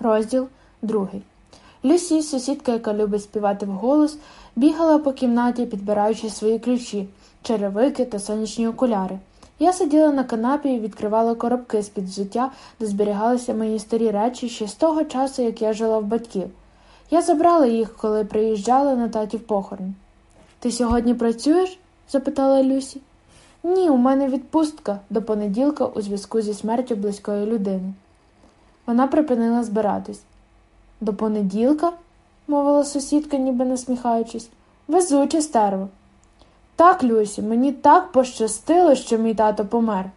Розділ другий. Люсі, сусідка, яка любить співати вголос, бігала по кімнаті, підбираючи свої ключі, черевики та сонячні окуляри. Я сиділа на канапі і відкривала коробки з під взуття, де зберігалися мої старі речі ще з того часу, як я жила в батьків. Я забрала їх, коли приїжджала на татів похорон. Ти сьогодні працюєш? запитала Люсі. Ні, у мене відпустка до понеділка у зв'язку зі смертю близької людини. Вона припинила збиратись. До понеділка, мовила сусідка, ніби насміхаючись, везуче стерво. Так, Люсі, мені так пощастило, що мій тато помер.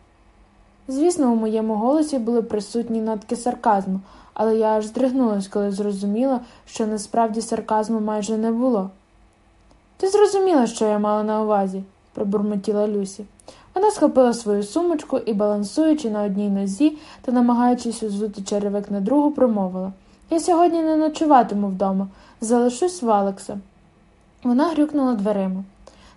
Звісно, у моєму голосі були присутні нотки сарказму, але я аж здригнулась, коли зрозуміла, що насправді сарказму майже не було. Ти зрозуміла, що я мала на увазі, пробурмотіла Люсі. Вона схопила свою сумочку і, балансуючи на одній нозі та намагаючись узути черевик на другу, промовила Я сьогодні не ночуватиму вдома, залишусь в Алекса. Вона грюкнула дверима.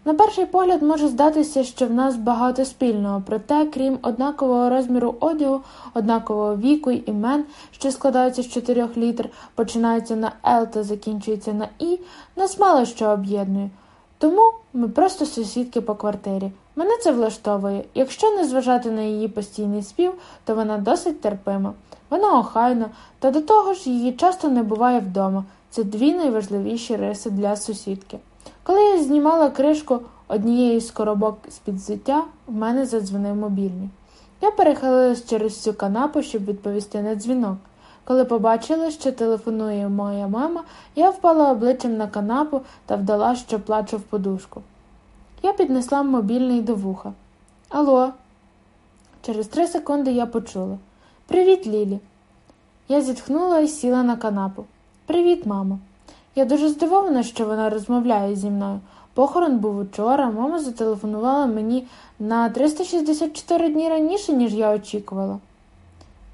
На перший погляд може здатися, що в нас багато спільного, проте, крім однакового розміру одягу, однакового віку й імен, що складаються з чотирьох літер, починаються на Л та закінчуються на І, нас мало що об'єднує. Тому ми просто сусідки по квартирі. Мене це влаштовує. Якщо не зважати на її постійний спів, то вона досить терпима. Вона охайна, та до того ж її часто не буває вдома. Це дві найважливіші риси для сусідки. Коли я знімала кришку однієї з коробок з під взуття, в мене задзвонив мобільний. Я перехилилась через цю канапу, щоб відповісти на дзвінок. Коли побачила, що телефонує моя мама, я впала обличчям на канапу та вдала, що плачу в подушку. Я піднесла мобільний до вуха. Алло. Через три секунди я почула Привіт, Лілі. Я зітхнула і сіла на канапу. Привіт, мамо. Я дуже здивована, що вона розмовляє зі мною. Похорон був учора, мама зателефонувала мені на 364 дні раніше, ніж я очікувала.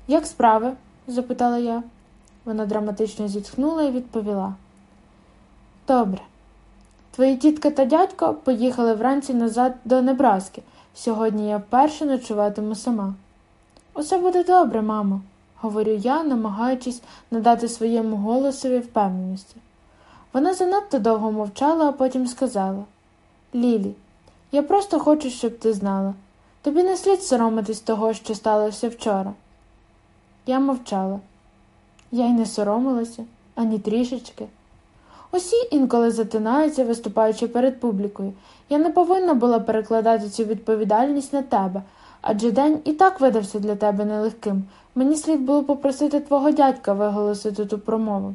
Як справи? Запитала я. Вона драматично зітхнула і відповіла. Добре. Твої тітка та дядько поїхали вранці назад до Небраски. Сьогодні я вперше ночуватиму сама. Усе буде добре, мамо, говорю я, намагаючись надати своєму голосові впевненості. Вона занадто довго мовчала, а потім сказала Лілі, я просто хочу, щоб ти знала. Тобі не слід соромитись того, що сталося вчора. Я мовчала. Я й не соромилася, ані трішечки. Усі інколи затинаються, виступаючи перед публікою. Я не повинна була перекладати цю відповідальність на тебе, адже день і так видався для тебе нелегким. Мені слід було попросити твого дядька виголосити ту промову.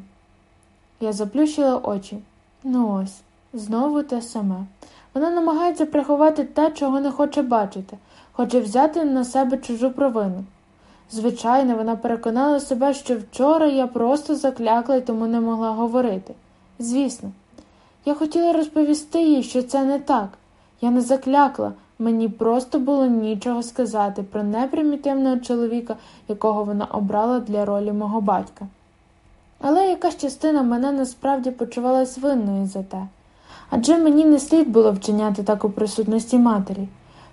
Я заплющила очі. Ну ось, знову те саме. Вона намагається приховати те, чого не хоче бачити, хоче взяти на себе чужу провину. Звичайно, вона переконала себе, що вчора я просто заклякла і тому не могла говорити. Звісно, я хотіла розповісти їй, що це не так. Я не заклякла, мені просто було нічого сказати про непримітивного чоловіка, якого вона обрала для ролі мого батька. Але якась частина мене насправді почувалась винною за те, адже мені не слід було вчиняти так у присутності матері,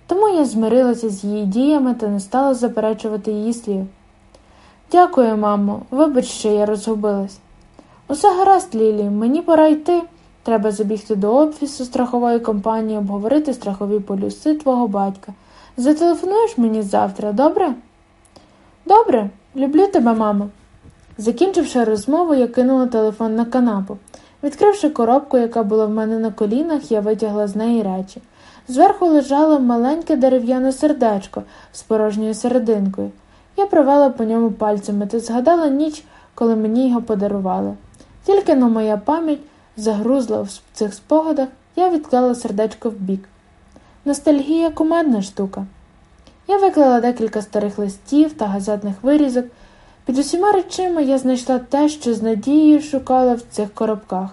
тому я змирилася з її діями та не стала заперечувати її слів. Дякую, мамо, вибач, що я розгубилась. Усе гаразд, Лілі, мені пора йти. Треба забігти до офісу страхової компанії, обговорити страхові полюси твого батька. Зателефонуєш мені завтра, добре? Добре, люблю тебе, мамо. Закінчивши розмову, я кинула телефон на канапу. Відкривши коробку, яка була в мене на колінах, я витягла з неї речі. Зверху лежало маленьке дерев'яне сердечко з порожньою серединкою. Я провела по ньому пальцями та згадала ніч, коли мені його подарували. Тільки но моя пам'ять загрузла в цих спогадах, я відклала сердечко вбік. Ностальгія кумедна штука. Я виклала декілька старих листів та газетних вирізок. Під усіма речима я знайшла те, що з надією шукала в цих коробках,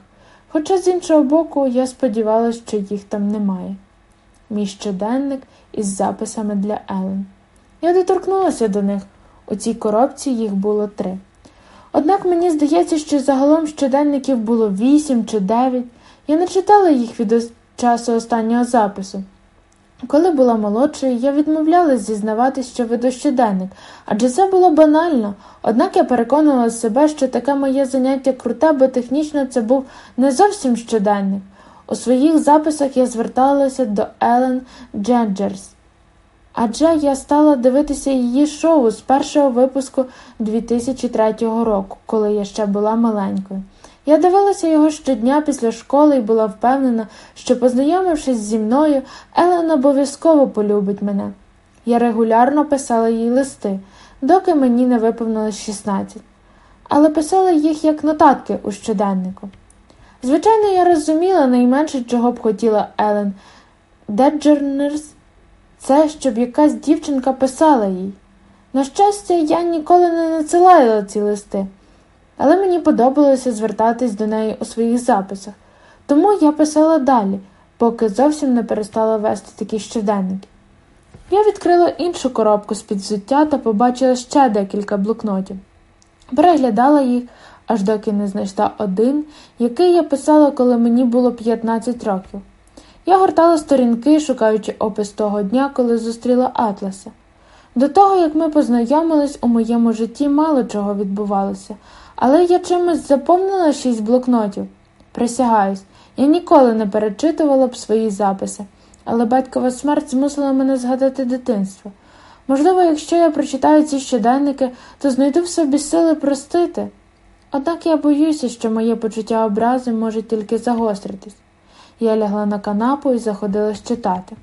хоча з іншого боку я сподівалася, що їх там немає. Мій щоденник із записами для Елен. Я доторкнулася до них. У цій коробці їх було три. Однак мені здається, що загалом щоденників було вісім чи дев'ять. Я не читала їх від часу останнього запису. Коли була молодшою, я відмовлялась зізнаватись, що веду щоденник, адже це було банально. Однак я переконувала себе, що таке моє заняття круте, бо технічно це був не зовсім щоденник. У своїх записах я зверталася до Елен Дженджерс, адже я стала дивитися її шоу з першого випуску 2003 року, коли я ще була маленькою. Я дивилася його щодня після школи і була впевнена, що, познайомившись зі мною, Елен обов'язково полюбить мене. Я регулярно писала їй листи, доки мені не виповнилось 16, але писала їх як нотатки у щоденнику. Звичайно, я розуміла найменше, чого б хотіла Елен Деджернерс, це щоб якась дівчинка писала їй. На щастя, я ніколи не надсилала ці листи але мені подобалося звертатись до неї у своїх записах, тому я писала далі, поки зовсім не перестала вести такі щоденники. Я відкрила іншу коробку з під взуття та побачила ще декілька блокнотів. Переглядала їх, аж доки не знайшла один, який я писала, коли мені було 15 років. Я гортала сторінки, шукаючи опис того дня, коли зустріла Атласа. До того, як ми познайомились, у моєму житті мало чого відбувалося, але я чимось заповнила шість блокнотів. Присягаюсь, я ніколи не перечитувала б свої записи, але батькова смерть змусила мене згадати дитинство. Можливо, якщо я прочитаю ці щоденники, то знайду в собі сили простити. Однак я боюся, що моє почуття образи може тільки загостритись. Я лягла на канапу і заходила читати.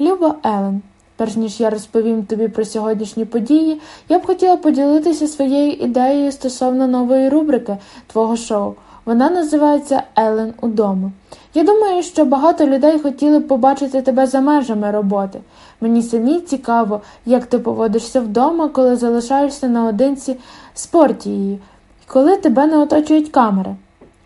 Люба Елен. Перш ніж я розповім тобі про сьогоднішні події, я б хотіла поділитися своєю ідеєю стосовно нової рубрики твого шоу. Вона називається Елен удома. Я думаю, що багато людей хотіли б побачити тебе за межами роботи. Мені самі цікаво, як ти поводишся вдома, коли залишаєшся наодинці з портією, коли тебе не оточують камери.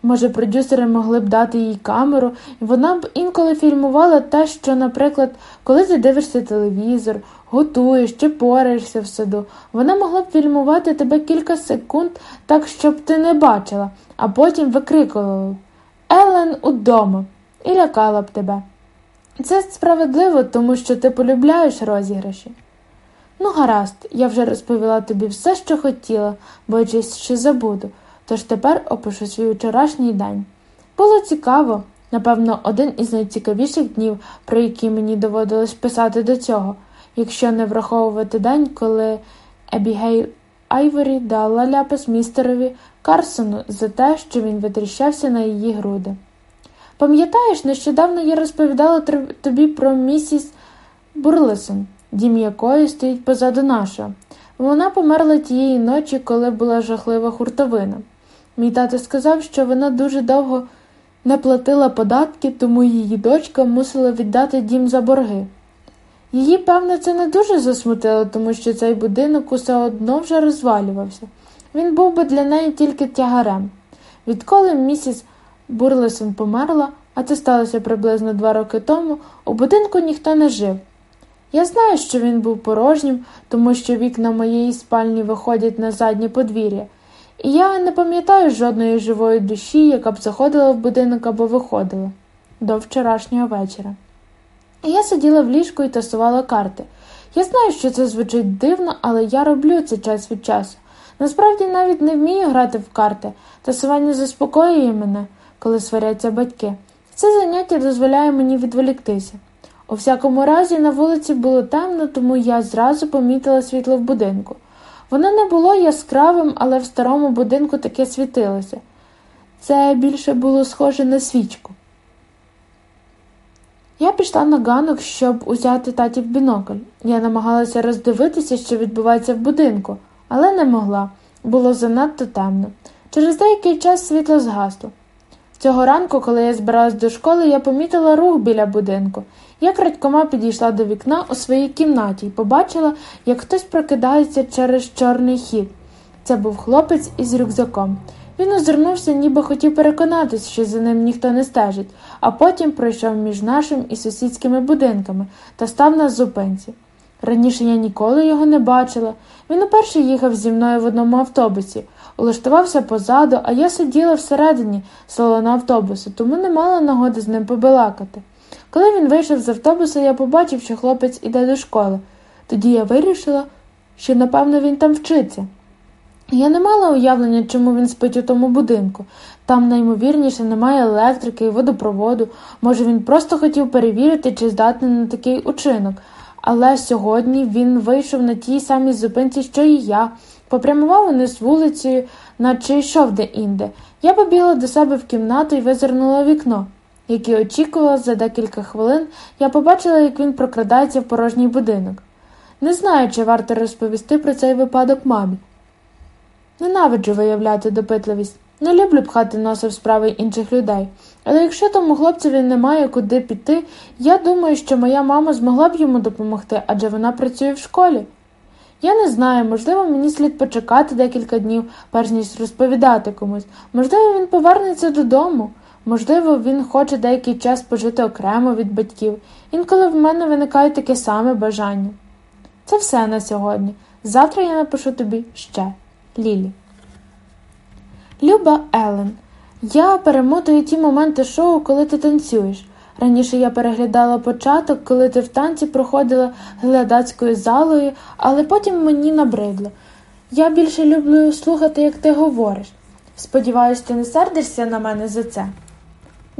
Може, продюсери могли б дати їй камеру, і вона б інколи фільмувала те, що, наприклад, коли ти дивишся телевізор, готуєш чи пораєшся в саду, вона могла б фільмувати тебе кілька секунд, так, щоб ти не бачила, а потім викрикувала Елен удома і лякала б тебе. Це справедливо, тому що ти полюбляєш розіграші. Ну, гаразд, я вже розповіла тобі все, що хотіла, боячись, що забуду. Тож тепер опишу свій вчорашній день. Було цікаво, напевно, один із найцікавіших днів, про які мені доводилось писати до цього, якщо не враховувати день, коли Ебігейл Айворі дала ляпас містерові Карсону за те, що він витріщався на її груди. Пам'ятаєш, нещодавно я розповідала тобі про місіс Бурлесон, дім якої стоїть позаду нашого. Вона померла тієї ночі, коли була жахлива хуртовина. Мій тато сказав, що вона дуже довго не платила податки, тому її дочка мусила віддати дім за борги. Її, певно, це не дуже засмутило, тому що цей будинок усе одно вже розвалювався. Він був би для неї тільки тягарем. Відколи місіс Бурлесон померла, а це сталося приблизно два роки тому, у будинку ніхто не жив. Я знаю, що він був порожнім, тому що вікна моєї спальні виходять на заднє подвір'я. І я не пам'ятаю жодної живої душі, яка б заходила в будинок або виходила до вчорашнього вечора. Я сиділа в ліжку і тасувала карти. Я знаю, що це звучить дивно, але я роблю це час від часу. Насправді навіть не вмію грати в карти. Тасування заспокоює мене, коли сваряться батьки. Це заняття дозволяє мені відволіктися. У всякому разі, на вулиці було темно, тому я зразу помітила світло в будинку. Воно не було яскравим, але в старому будинку таке світилося. Це більше було схоже на свічку. Я пішла на ганок, щоб узяти татів бінокль. Я намагалася роздивитися, що відбувається в будинку, але не могла. Було занадто темно. Через деякий час світло згасло. Цього ранку, коли я збиралась до школи, я помітила рух біля будинку. Я крадькома підійшла до вікна у своїй кімнаті і побачила, як хтось прокидається через чорний хід. Це був хлопець із рюкзаком. Він озирнувся, ніби хотів переконатись, що за ним ніхто не стежить, а потім пройшов між нашим і сусідськими будинками та став на зупинці. Раніше я ніколи його не бачила. Він уперше їхав зі мною в одному автобусі, улаштувався позаду, а я сиділа всередині салону автобусу, тому не мала нагоди з ним побалакати. Коли він вийшов з автобуса, я побачив, що хлопець іде до школи. Тоді я вирішила, що, напевно, він там вчиться. Я не мала уявлення, чому він спить у тому будинку. Там, наймовірніше, немає електрики і водопроводу. Може, він просто хотів перевірити, чи здатний на такий учинок. Але сьогодні він вийшов на тій самій зупинці, що і я, попрямував униз вулицею, наче йшов де-інде. Я побігла до себе в кімнату і визирнула вікно. Як і очікувала, за декілька хвилин я побачила, як він прокрадається в порожній будинок. Не знаю, чи варто розповісти про цей випадок мамі. Ненавиджу виявляти допитливість. Не люблю пхати носа в справи інших людей. Але якщо тому хлопцеві немає куди піти, я думаю, що моя мама змогла б йому допомогти, адже вона працює в школі. Я не знаю, можливо, мені слід почекати декілька днів, перш ніж розповідати комусь. Можливо, він повернеться додому. Можливо, він хоче деякий час пожити окремо від батьків. Інколи в мене виникає таке саме бажання. Це все на сьогодні. Завтра я напишу тобі ще. Лілі. Люба Елен. Я перемотую ті моменти шоу, коли ти танцюєш. Раніше я переглядала початок, коли ти в танці проходила глядацькою залою, але потім мені набридло. Я більше люблю слухати, як ти говориш. Сподіваюсь, ти не сердишся на мене за це.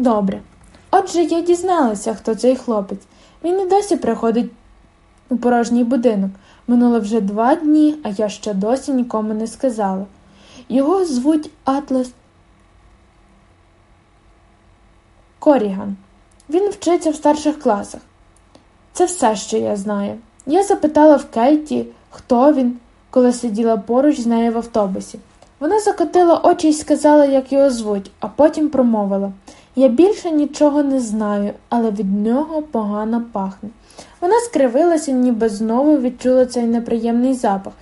Добре. Отже, я дізналася, хто цей хлопець. Він і досі приходить у порожній будинок. Минуло вже два дні, а я ще досі нікому не сказала. Його звуть Атлас Коріган. Він вчиться в старших класах. Це все, що я знаю. Я запитала в Кейті, хто він, коли сиділа поруч з нею в автобусі. Вона закотила очі і сказала, як його звуть, а потім промовила Я більше нічого не знаю, але від нього погано пахне. Вона скривилася, ніби знову відчула цей неприємний запах.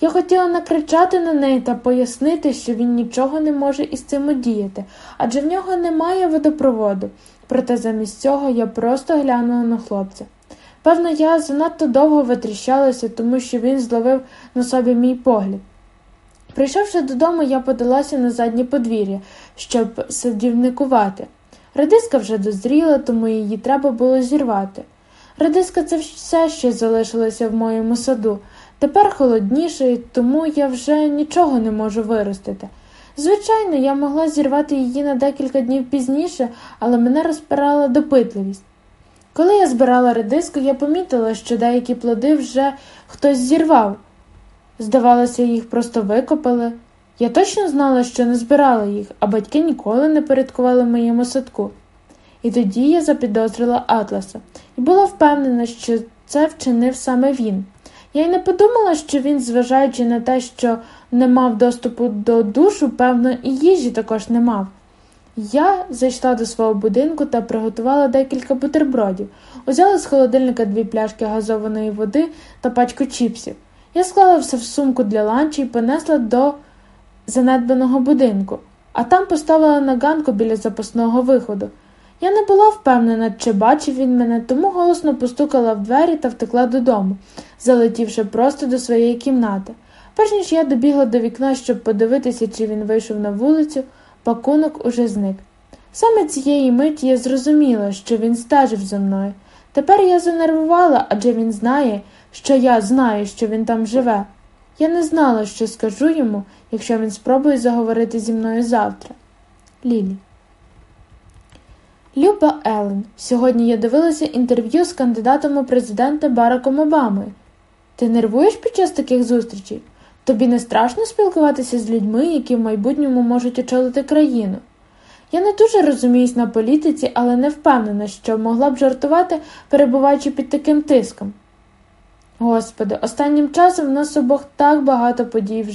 Я хотіла накричати на неї та пояснити, що він нічого не може із цим одіяти, адже в нього немає водопроводу. Проте замість цього я просто глянула на хлопця. Певно, я занадто довго витріщалася, тому що він зловив на собі мій погляд. Прийшовши додому, я подалася на заднє подвір'я, щоб садівникувати. Редиска вже дозріла, тому її треба було зірвати. Редиска це все, що залишилося в моєму саду. Тепер холодніше, тому я вже нічого не можу виростити. Звичайно, я могла зірвати її на декілька днів пізніше, але мене розпирала допитливість. Коли я збирала редиску, я помітила, що деякі плоди вже хтось зірвав. Здавалося, їх просто викопали. Я точно знала, що не збирала їх, а батьки ніколи не порядкували в моєму садку. І тоді я запідозрила Атласа і була впевнена, що це вчинив саме він. Я й не подумала, що він, зважаючи на те, що не мав доступу до душу, певно, і їжі також не мав. Я зайшла до свого будинку та приготувала декілька бутербродів, узяла з холодильника дві пляшки газованої води та пачку чіпсів. Я склала все в сумку для ланчі і понесла до занедбаного будинку, а там поставила на ганку біля запасного виходу. Я не була впевнена, чи бачив він мене, тому голосно постукала в двері та втекла додому, залетівши просто до своєї кімнати. Перш ніж я добігла до вікна, щоб подивитися, чи він вийшов на вулицю, пакунок уже зник. Саме цієї миті я зрозуміла, що він стежив за мною. Тепер я занервувала, адже він знає, що я знаю, що він там живе. Я не знала, що скажу йому, якщо він спробує заговорити зі мною завтра. Лілі. Люба Елен, сьогодні я дивилася інтерв'ю з кандидатом у президенти Бараком Обамою. Ти нервуєш під час таких зустрічей? Тобі не страшно спілкуватися з людьми, які в майбутньому можуть очолити країну? Я не дуже розуміюсь на політиці, але не впевнена, що могла б жартувати, перебуваючи під таким тиском. Господи, останнім часом в нас обох так багато подій в